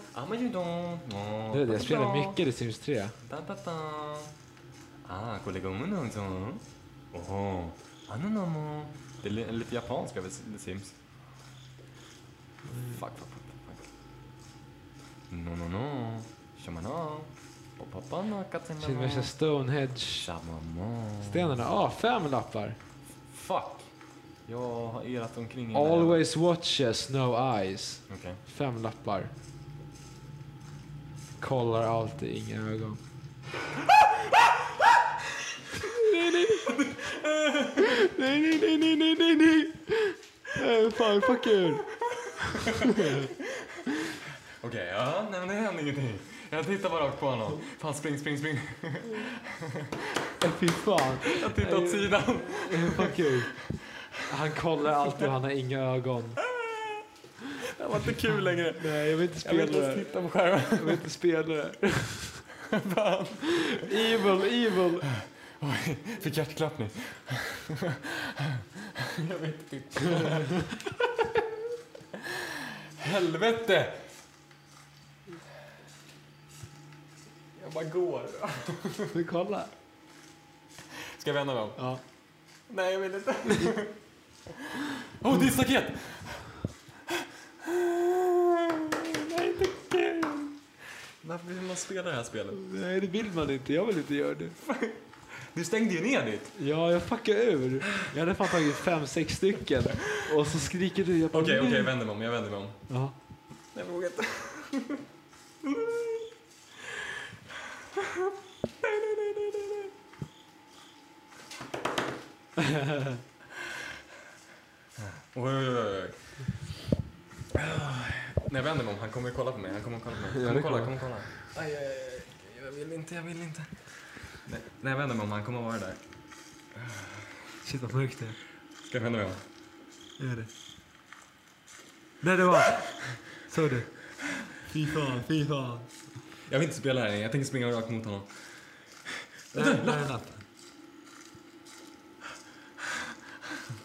Speaker 2: Det är det, jag spelar mycket i Sims 3.
Speaker 1: Da, da, da. Ah, kollega. Oho. Det är li- lite japanska över The Sims. Fuck, fuck, fuck, fuck. No, no, no. Shamana.
Speaker 2: Värsta Stonehenge. Stenarna. Ah, fem lappar.
Speaker 1: Fuck. Jag har irrat omkring i.
Speaker 2: Always watches, no eyes.
Speaker 1: Okej.
Speaker 2: Fem lappar. Kollar alltid, inga ögon. nej, nej. nej, nej, nej, nej, nej, nej, nej. Eh, Fan, fuck you.
Speaker 1: Okej, ja, nej men det händer ingenting. Jag tittar bara rakt på honom. Fan, spring, spring, spring.
Speaker 2: Fy fan.
Speaker 1: Jag tittar åt sidan.
Speaker 2: Eh, Fuck you. Han kollar alltid och han har inga ögon.
Speaker 1: Det var inte kul längre.
Speaker 2: Nej, jag vill inte
Speaker 1: Jag vill
Speaker 2: spela
Speaker 1: inte
Speaker 2: det.
Speaker 1: titta på skärmen.
Speaker 2: Jag vill inte spela det.
Speaker 1: Fan.
Speaker 2: Evil, evil.
Speaker 1: Oj, fick hjärtklappning. Jag vet inte. Helvete! Jag bara går.
Speaker 2: Vi kollar.
Speaker 1: Ska jag vända mig om?
Speaker 2: Ja.
Speaker 1: Nej, jag vill inte. Åh, oh, det är staket! Nej, inte kul. Varför vill man spela det här spelet?
Speaker 2: Nej, det vill man inte. Jag vill inte göra det.
Speaker 1: Du stängde ju ner ditt.
Speaker 2: Ja, jag fuckade ur. Jag hade fan tagit fem, sex stycken. Och så skriker du.
Speaker 1: Okej, okej,
Speaker 2: nej.
Speaker 1: jag vänder mig om. Jag vänder mig om.
Speaker 2: Ja.
Speaker 1: Jag vågar inte. Nej, nej, nej, nej, nej. Oj, oj, oj, jag vänder mig om, han kommer kolla på mig. Han kommer kolla på mig. Kom och kolla,
Speaker 2: kommer.
Speaker 1: kom och kolla. Aj, aj, aj. Jag vill inte, jag vill inte. Nej, När jag vänder mig om, han kommer vara där.
Speaker 2: Shit vad mörkt det är.
Speaker 1: Ska jag vända mig om?
Speaker 2: Gör det. Där det var. Såg du? Fy fan, fy fan.
Speaker 1: Jag vill inte spela här Jag tänker springa rakt mot honom.
Speaker 2: Där, där är en lapp.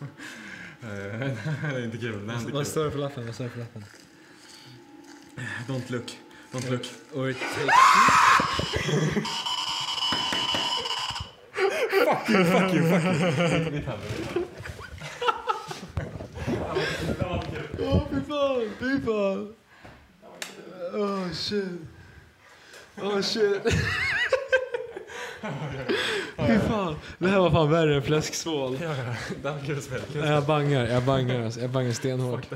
Speaker 1: Eh, Det är inte kul. Det är inte
Speaker 2: Vad står det på lappen? Vad står det på lappen?
Speaker 1: Don't look. Don't look.
Speaker 2: Or take...
Speaker 1: Fuck you, fuck you, fuck you.
Speaker 2: Åh fy fan, fy fan. Oh shit. Oh shit. Fy fan. Det här var fan värre än fläsksvål.
Speaker 1: Ja, ja. Det var kul spel.
Speaker 2: Nej, Jag bangar, jag bangar alltså. Jag bangar stenhårt.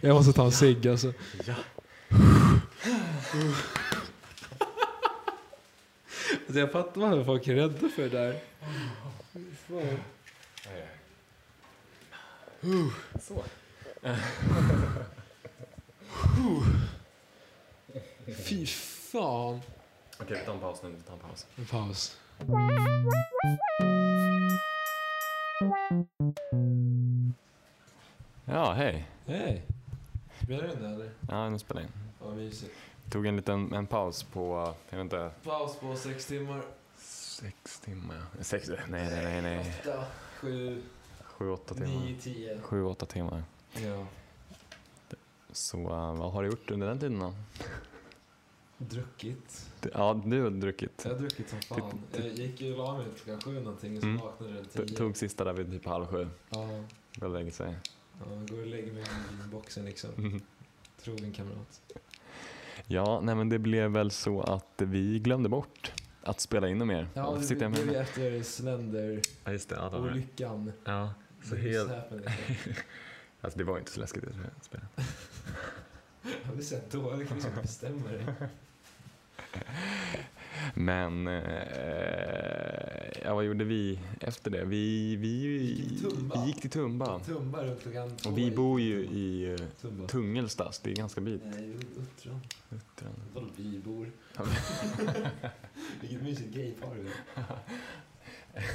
Speaker 2: Jag måste ta en cigg alltså.
Speaker 1: Ja.
Speaker 2: alltså. Jag fattar varför folk är rädda för det där. Fan.
Speaker 1: Så.
Speaker 2: Fy fan.
Speaker 1: Okej, vi tar en paus nu. Vi tar en paus.
Speaker 2: En paus.
Speaker 1: Ja, hej.
Speaker 2: Hej. Spelar du in det eller?
Speaker 1: Ja, nu spelar jag in.
Speaker 2: Vad mysigt.
Speaker 1: Tog en liten en paus på, jag vet inte,
Speaker 2: Paus på sex timmar.
Speaker 1: sex timmar. Sex, nej, nej, nej, nej.
Speaker 2: Åtta, sju,
Speaker 1: Sju, åtta timmar.
Speaker 2: nio, tio.
Speaker 1: Sju, åtta timmar.
Speaker 2: Ja.
Speaker 1: Så uh, vad har du gjort under den tiden då?
Speaker 2: Druckit.
Speaker 1: Du- Ja, du har druckit.
Speaker 2: Jag har druckit som fan. Jag gick ju och la mig klockan sju någonting och så
Speaker 1: Mm.
Speaker 2: vaknade
Speaker 1: T-
Speaker 2: tio.
Speaker 1: Tog sista där vid typ halv sju.
Speaker 2: Ja,
Speaker 1: Väl lägger sig.
Speaker 2: ja, går och lägger mig i boxen liksom.
Speaker 1: Mm.
Speaker 2: Trogen kamrat.
Speaker 1: Ja, nej men det blev väl så att vi glömde bort att spela in mer.
Speaker 2: Ja,
Speaker 1: Och
Speaker 2: det
Speaker 1: jag
Speaker 2: blev ju efter Slender
Speaker 1: Ja, just det. Ja, det var det.
Speaker 2: olyckan.
Speaker 1: Ja, så
Speaker 2: This
Speaker 1: helt...
Speaker 2: liksom.
Speaker 1: Alltså det var inte så läskigt att spela.
Speaker 2: Jag har sett då, det kan du bestämma dig.
Speaker 1: Men, eh, ja vad gjorde vi efter det? Vi, vi,
Speaker 2: Gick till Tumba.
Speaker 1: vi gick till Tumba.
Speaker 2: Tumba runt klockan två.
Speaker 1: Och vi bor ju i eh,
Speaker 2: Tumba.
Speaker 1: Tungelstas, det är ganska bit.
Speaker 2: Nej, Uttran. Vadå vi bor? Vilket mysigt gaypar är.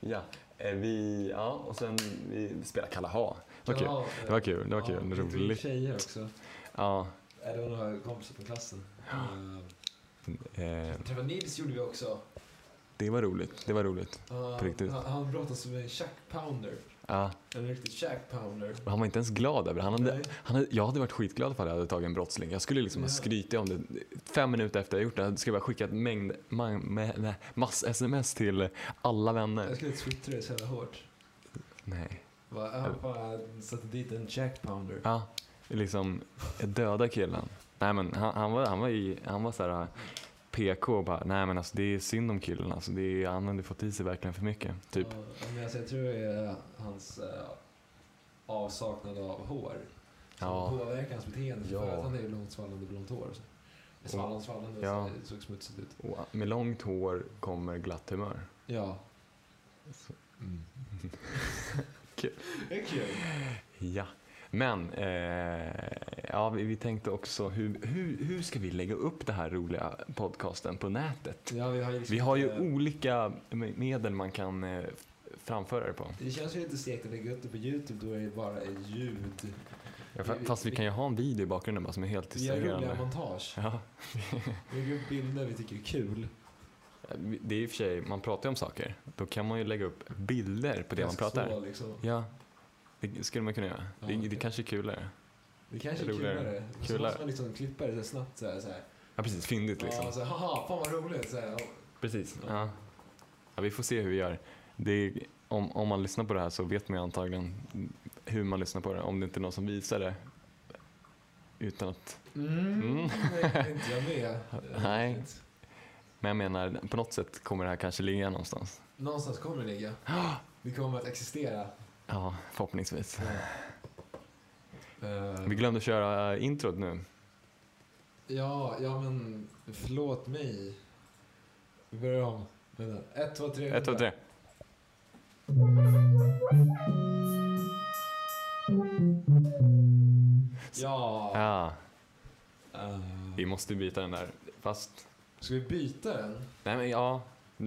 Speaker 1: Ja, eh, vi, ja och sen vi spelade Kalaha. Det var kul.
Speaker 2: Ja,
Speaker 1: Det var kul, det var
Speaker 2: ja,
Speaker 1: kul,
Speaker 2: tog
Speaker 1: roligt.
Speaker 2: tjejer också.
Speaker 1: Ja,
Speaker 2: Det var några kompisar på klassen. Uh,
Speaker 1: eh,
Speaker 2: träffa Nils gjorde vi också.
Speaker 1: det var roligt, det var roligt.
Speaker 2: Uh,
Speaker 1: På riktigt.
Speaker 2: Han, han brottades med en shack pounder.
Speaker 1: Ja,
Speaker 2: En riktig shack pounder.
Speaker 1: och han var inte ens glad över det. han hade, han hade, Jag hade varit skitglad ifall jag hade tagit en brottsling. Jag skulle liksom ha
Speaker 2: Ja.
Speaker 1: skrytit om det. Fem minuter efter jag gjort det jag skulle jag bara skickat mängd, mass-sms till alla vänner.
Speaker 2: Jag skulle twittra det så jävla hårt.
Speaker 1: Nej.
Speaker 2: Bara, Han bara satte dit en shack pounder.
Speaker 1: Ja, liksom, jag dödade killen. Nej men han, han var, han var, i, han var så här PK och bara, nej men alltså det är synd om killen alltså. Det är, han hade fått i sig verkligen för mycket. Typ.
Speaker 2: Ja, men alltså, jag tror det är hans eh, avsaknad av hår som
Speaker 1: Ja.
Speaker 2: påverkar hans beteende.
Speaker 1: Ja.
Speaker 2: För att han är ju långt svallande blont hår. Så. Svallande, svallande,
Speaker 1: Ja.
Speaker 2: så det såg smutsigt ut.
Speaker 1: Och med långt hår kommer glatt humör.
Speaker 2: Ja.
Speaker 1: Mm.
Speaker 2: Det är kul.
Speaker 1: Ja, men eh, ja, vi, vi tänkte också hur, hur, hur ska vi lägga upp det här roliga podcasten på nätet?
Speaker 2: Ja, vi har liksom
Speaker 1: Vi har ju
Speaker 2: inte-
Speaker 1: olika me- medel man kan eh, framföra det på.
Speaker 2: Det känns ju lite segt att lägga upp det på Youtube, då är det bara ljud.
Speaker 1: Ja, fa- fast vi kan ju ha en video i bakgrunden bara som är helt
Speaker 2: Vi gör roliga
Speaker 1: distraherande.
Speaker 2: montage.
Speaker 1: Ja,
Speaker 2: Vi lägger upp bilder vi tycker är kul.
Speaker 1: det är i och för sig, man pratar ju om saker. Då kan man ju lägga upp bilder på det man pratar.
Speaker 2: Så, liksom.
Speaker 1: Ja, det skulle man kunna göra.
Speaker 2: Ja,
Speaker 1: Det, det kanske är kulare.
Speaker 2: Det kanske är
Speaker 1: Roligare.
Speaker 2: kulare. Och Så
Speaker 1: Kulare.
Speaker 2: måste man liksom klippa det så snabbt så här. Så här.
Speaker 1: Ja, precis. Fyndigt liksom.
Speaker 2: Ja, så här, haha, fan vad roligt. Så här. Ja.
Speaker 1: Precis.
Speaker 2: Ja.
Speaker 1: Ja. Vi får se hur vi gör. Det är, om, om man lyssnar på det här så vet man ju antagligen hur man lyssnar på det. Om det inte är någon som visar det utan att...
Speaker 2: Mm.
Speaker 1: Mm.
Speaker 2: Det är inte jag med.
Speaker 1: Nej. Men jag menar, på något sätt kommer det här kanske ligga någonstans.
Speaker 2: Någonstans kommer det ligga. Vi kommer att existera.
Speaker 1: Ja, förhoppningsvis.
Speaker 2: Eh,
Speaker 1: Vi glömde köra introt nu.
Speaker 2: Ja, ja men förlåt mig. Vi börjar om. Ett, två, tre.
Speaker 1: Ett, två, tre.
Speaker 2: Ja.
Speaker 1: Ja,
Speaker 2: Eh,
Speaker 1: vi måste byta den där. Fast,
Speaker 2: ska vi byta den?
Speaker 1: nej men ja.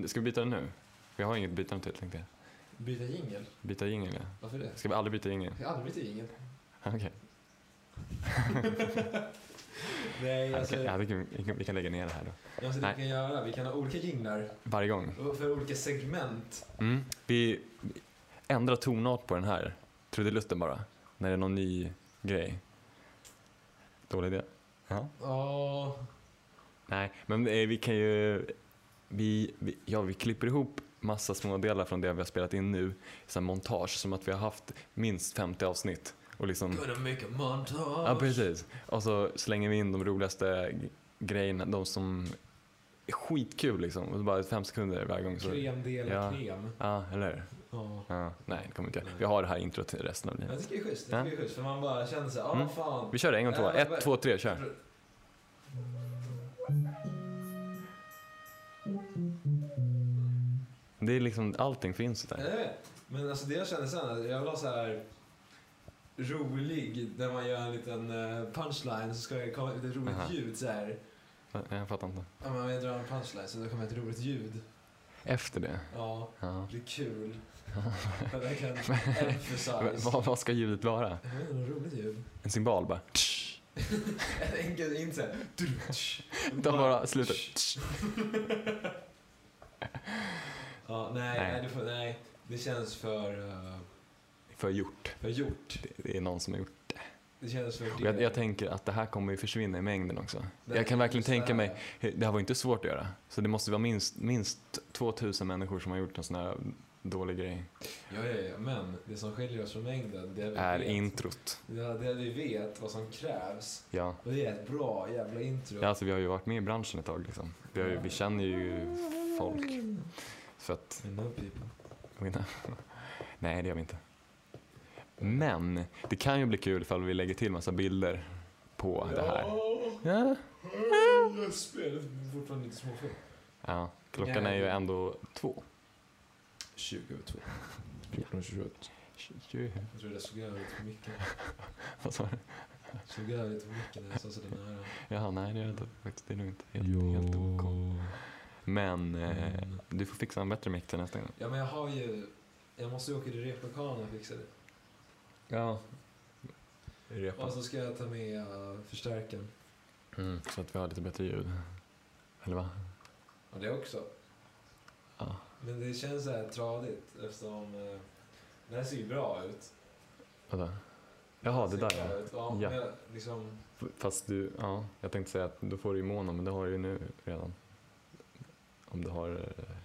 Speaker 1: Ska vi byta den nu? Vi har inget att byta den till tänkte jag.
Speaker 2: Byta jingel?
Speaker 1: Byta jingel ja.
Speaker 2: Varför det?
Speaker 1: Ska vi aldrig byta jingel?
Speaker 2: Jag har aldrig bytt jingel.
Speaker 1: Okej.
Speaker 2: Nej, alltså,
Speaker 1: Okej, ja, vi, kan, vi kan- lägga ner det här då.
Speaker 2: alltså det vi kan göra, vi kan ha olika jinglar
Speaker 1: Varje gång.
Speaker 2: för olika segment.
Speaker 1: Mm. Vi ändrar tonart på den här. Trudelutten bara. När det är någon ny grej. Dålig idé. Ja.
Speaker 2: Ja,
Speaker 1: Nej, men eh, vi kan ju... Vi, vi, ja, vi klipper ihop massa små delar från det vi har spelat in nu. Här montage, som att vi har haft minst 50 avsnitt. Och liksom, ja, precis. Och så slänger vi in de roligaste grejerna, de som är skitkul liksom. Och så bara fem sekunder varje gång. Så,
Speaker 2: Krem delar
Speaker 1: Ja.
Speaker 2: krem.
Speaker 1: ja, eller
Speaker 2: Ja.
Speaker 1: ja, Nej, det kommer inte jag. Vi har det här introt till resten av
Speaker 2: Jag
Speaker 1: livet.
Speaker 2: tycker det är schysst, det är schysst för man bara känner såhär, ja
Speaker 1: Mm.
Speaker 2: fan.
Speaker 1: Vi kör det en gång till.
Speaker 2: Men-
Speaker 1: Ett, två, tre, kör. Det är liksom, allting finns där.
Speaker 2: vet. Men alltså det jag känner sen, jag vill ha så här rolig, där man gör en liten eh, punchline så ska det komma ett roligt
Speaker 1: Aha.
Speaker 2: ljud så här.
Speaker 1: Jag fattar inte.
Speaker 2: Ja men jag drar en punchline så det kommer ett roligt ljud.
Speaker 1: Efter det?
Speaker 2: Ja,
Speaker 1: Ja.
Speaker 2: det blir kul. Jag verkligen
Speaker 1: Men
Speaker 2: emphasize.
Speaker 1: Vad, vad ska ljudet vara?
Speaker 2: Något roligt ljud.
Speaker 1: En symbol bara?
Speaker 2: En enkel, inte såhär...
Speaker 1: Utan bara slutet.
Speaker 2: Ja, nej,
Speaker 1: Nej.
Speaker 2: nej. det, får, nej, det känns för, uh,
Speaker 1: För gjort.
Speaker 2: för gjort.
Speaker 1: Det, det är någon som har gjort
Speaker 2: Det känns för
Speaker 1: Och jag, jag tänker att det här kommer ju försvinna i mängden också.
Speaker 2: Nej,
Speaker 1: jag kan verkligen tänka mig, det här var inte svårt att göra. Så det måste vara minst, minst 2000 människor som har gjort en sån här dålig grej.
Speaker 2: Ja, ja, ja, men det som skiljer oss från mängden, det vi
Speaker 1: Är
Speaker 2: vet,
Speaker 1: introt.
Speaker 2: Ja, det vi vet vad som krävs.
Speaker 1: Ja.
Speaker 2: Och det är ett bra jävla intro.
Speaker 1: ja, alltså vi har ju varit med i branschen ett tag liksom. Vi, ju, vi känner ju folk. Så att,
Speaker 2: I know people.
Speaker 1: Nej, det gör vi inte. Men det kan ju bli kul ifall vi lägger till massa bilder på det här. Ja.
Speaker 2: Jag spelar fortfarande lite småfull.
Speaker 1: ja. Klockan är ju ändå två.
Speaker 2: 20 över 2. 14 21.
Speaker 1: Tjugo.
Speaker 2: Jag tror jag såg över lite för mycket.
Speaker 1: Vad sa du?
Speaker 2: Såg över lite för mycket när jag sa sådär nära.
Speaker 1: Jaha, nej det är det inte. Det är nog inte helt, helt ok. Men eh,
Speaker 2: Mm.
Speaker 1: du får fixa en bättre mick till nästa gång.
Speaker 2: Ja, men jag har ju... Jag måste ju åka till replokalen och fixa det.
Speaker 1: Ja.
Speaker 2: Och så ska jag ta med uh, förstärkaren.
Speaker 1: Mm, så att vi har lite bättre ljud. Eller va?
Speaker 2: Ja, det också.
Speaker 1: Ja.
Speaker 2: Men det känns så här tradigt eftersom... Uh, det här ser ju bra ut.
Speaker 1: Vadå? Jaha, det
Speaker 2: ser
Speaker 1: där ja.
Speaker 2: Ja,
Speaker 1: Ja.
Speaker 2: Liksom...
Speaker 1: Fast du, ja, jag tänkte säga att då får du ju mono, men det har du ju nu redan. Om du har eh,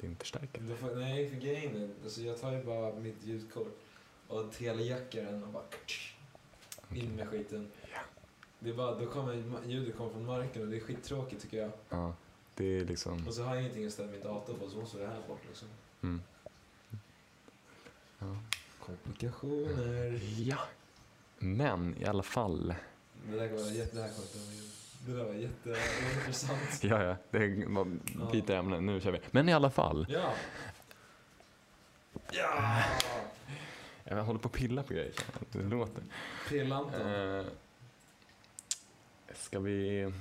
Speaker 1: din förstärkare.
Speaker 2: Får, nej, för grejen är, alltså jag tar ju bara mitt ljudkort och telejackar den och bara... In med skiten. Det är bara, då kommer ljudet kommer från marken och det är skittråkigt tycker jag.
Speaker 1: Ja, det är liksom...
Speaker 2: Och så har jag ingenting att ställa min dator på så måste det här bort liksom.
Speaker 1: Mm. Ja.
Speaker 2: Komplikationer.
Speaker 1: ja. Men i alla fall.
Speaker 2: Det där det här kommer ihåg. Det där var jätteintressant.
Speaker 1: Ja, ja, det var byter ämne. Nu kör vi. Men i alla fall.
Speaker 2: Ja. Ja!
Speaker 1: Jag håller på att pilla på grejer. Det låter.
Speaker 2: Pillanton.
Speaker 1: Eh, ska vi...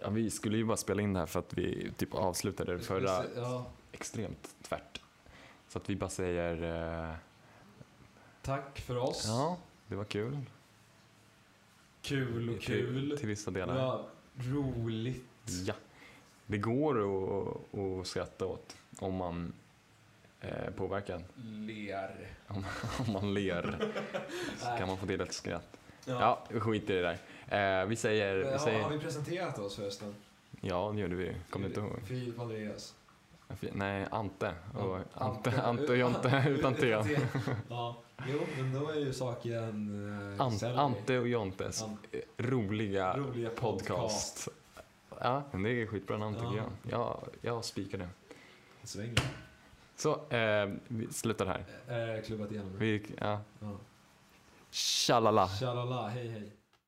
Speaker 1: Ja, vi skulle ju bara spela in det här för att vi typ avslutade det förra
Speaker 2: Ja,
Speaker 1: extremt tvärt. Så att vi bara säger eh,
Speaker 2: tack för oss.
Speaker 1: ja, det var kul.
Speaker 2: Kul och
Speaker 1: Till,
Speaker 2: kul.
Speaker 1: till vissa
Speaker 2: Det
Speaker 1: delar.
Speaker 2: var roligt.
Speaker 1: Ja. Det går att, att skratta åt om man är påverkad.
Speaker 2: Ler.
Speaker 1: Om, om man ler så kan man få till ett skratt.
Speaker 2: Ja.
Speaker 1: Ja, vi skiter i det där. Eh, vi säger... Vi
Speaker 2: har, har
Speaker 1: säger
Speaker 2: vi presenterat oss förresten?
Speaker 1: ja, det gjorde vi. Kommer du inte ihåg?
Speaker 2: Filip Andreas.
Speaker 1: Nej, Ante. Och
Speaker 2: Ja,
Speaker 1: Ante,
Speaker 2: Ante.
Speaker 1: Ante och Jonte utan T.
Speaker 2: Ja, jo, men då är ju saken... eh, Selby.
Speaker 1: Ante och Jontes
Speaker 2: Ant-
Speaker 1: roliga
Speaker 2: Roliga
Speaker 1: podcast. Ja, men det är skitbra namn tycker
Speaker 2: Ja.
Speaker 1: jag. Jag, jag spikar det.
Speaker 2: Svänger.
Speaker 1: Så, eh, vi slutar här.
Speaker 2: Eh, klubbat igenom.
Speaker 1: Vi, ja.
Speaker 2: Ja.
Speaker 1: Tjalala.
Speaker 2: Tjalala, hej hej.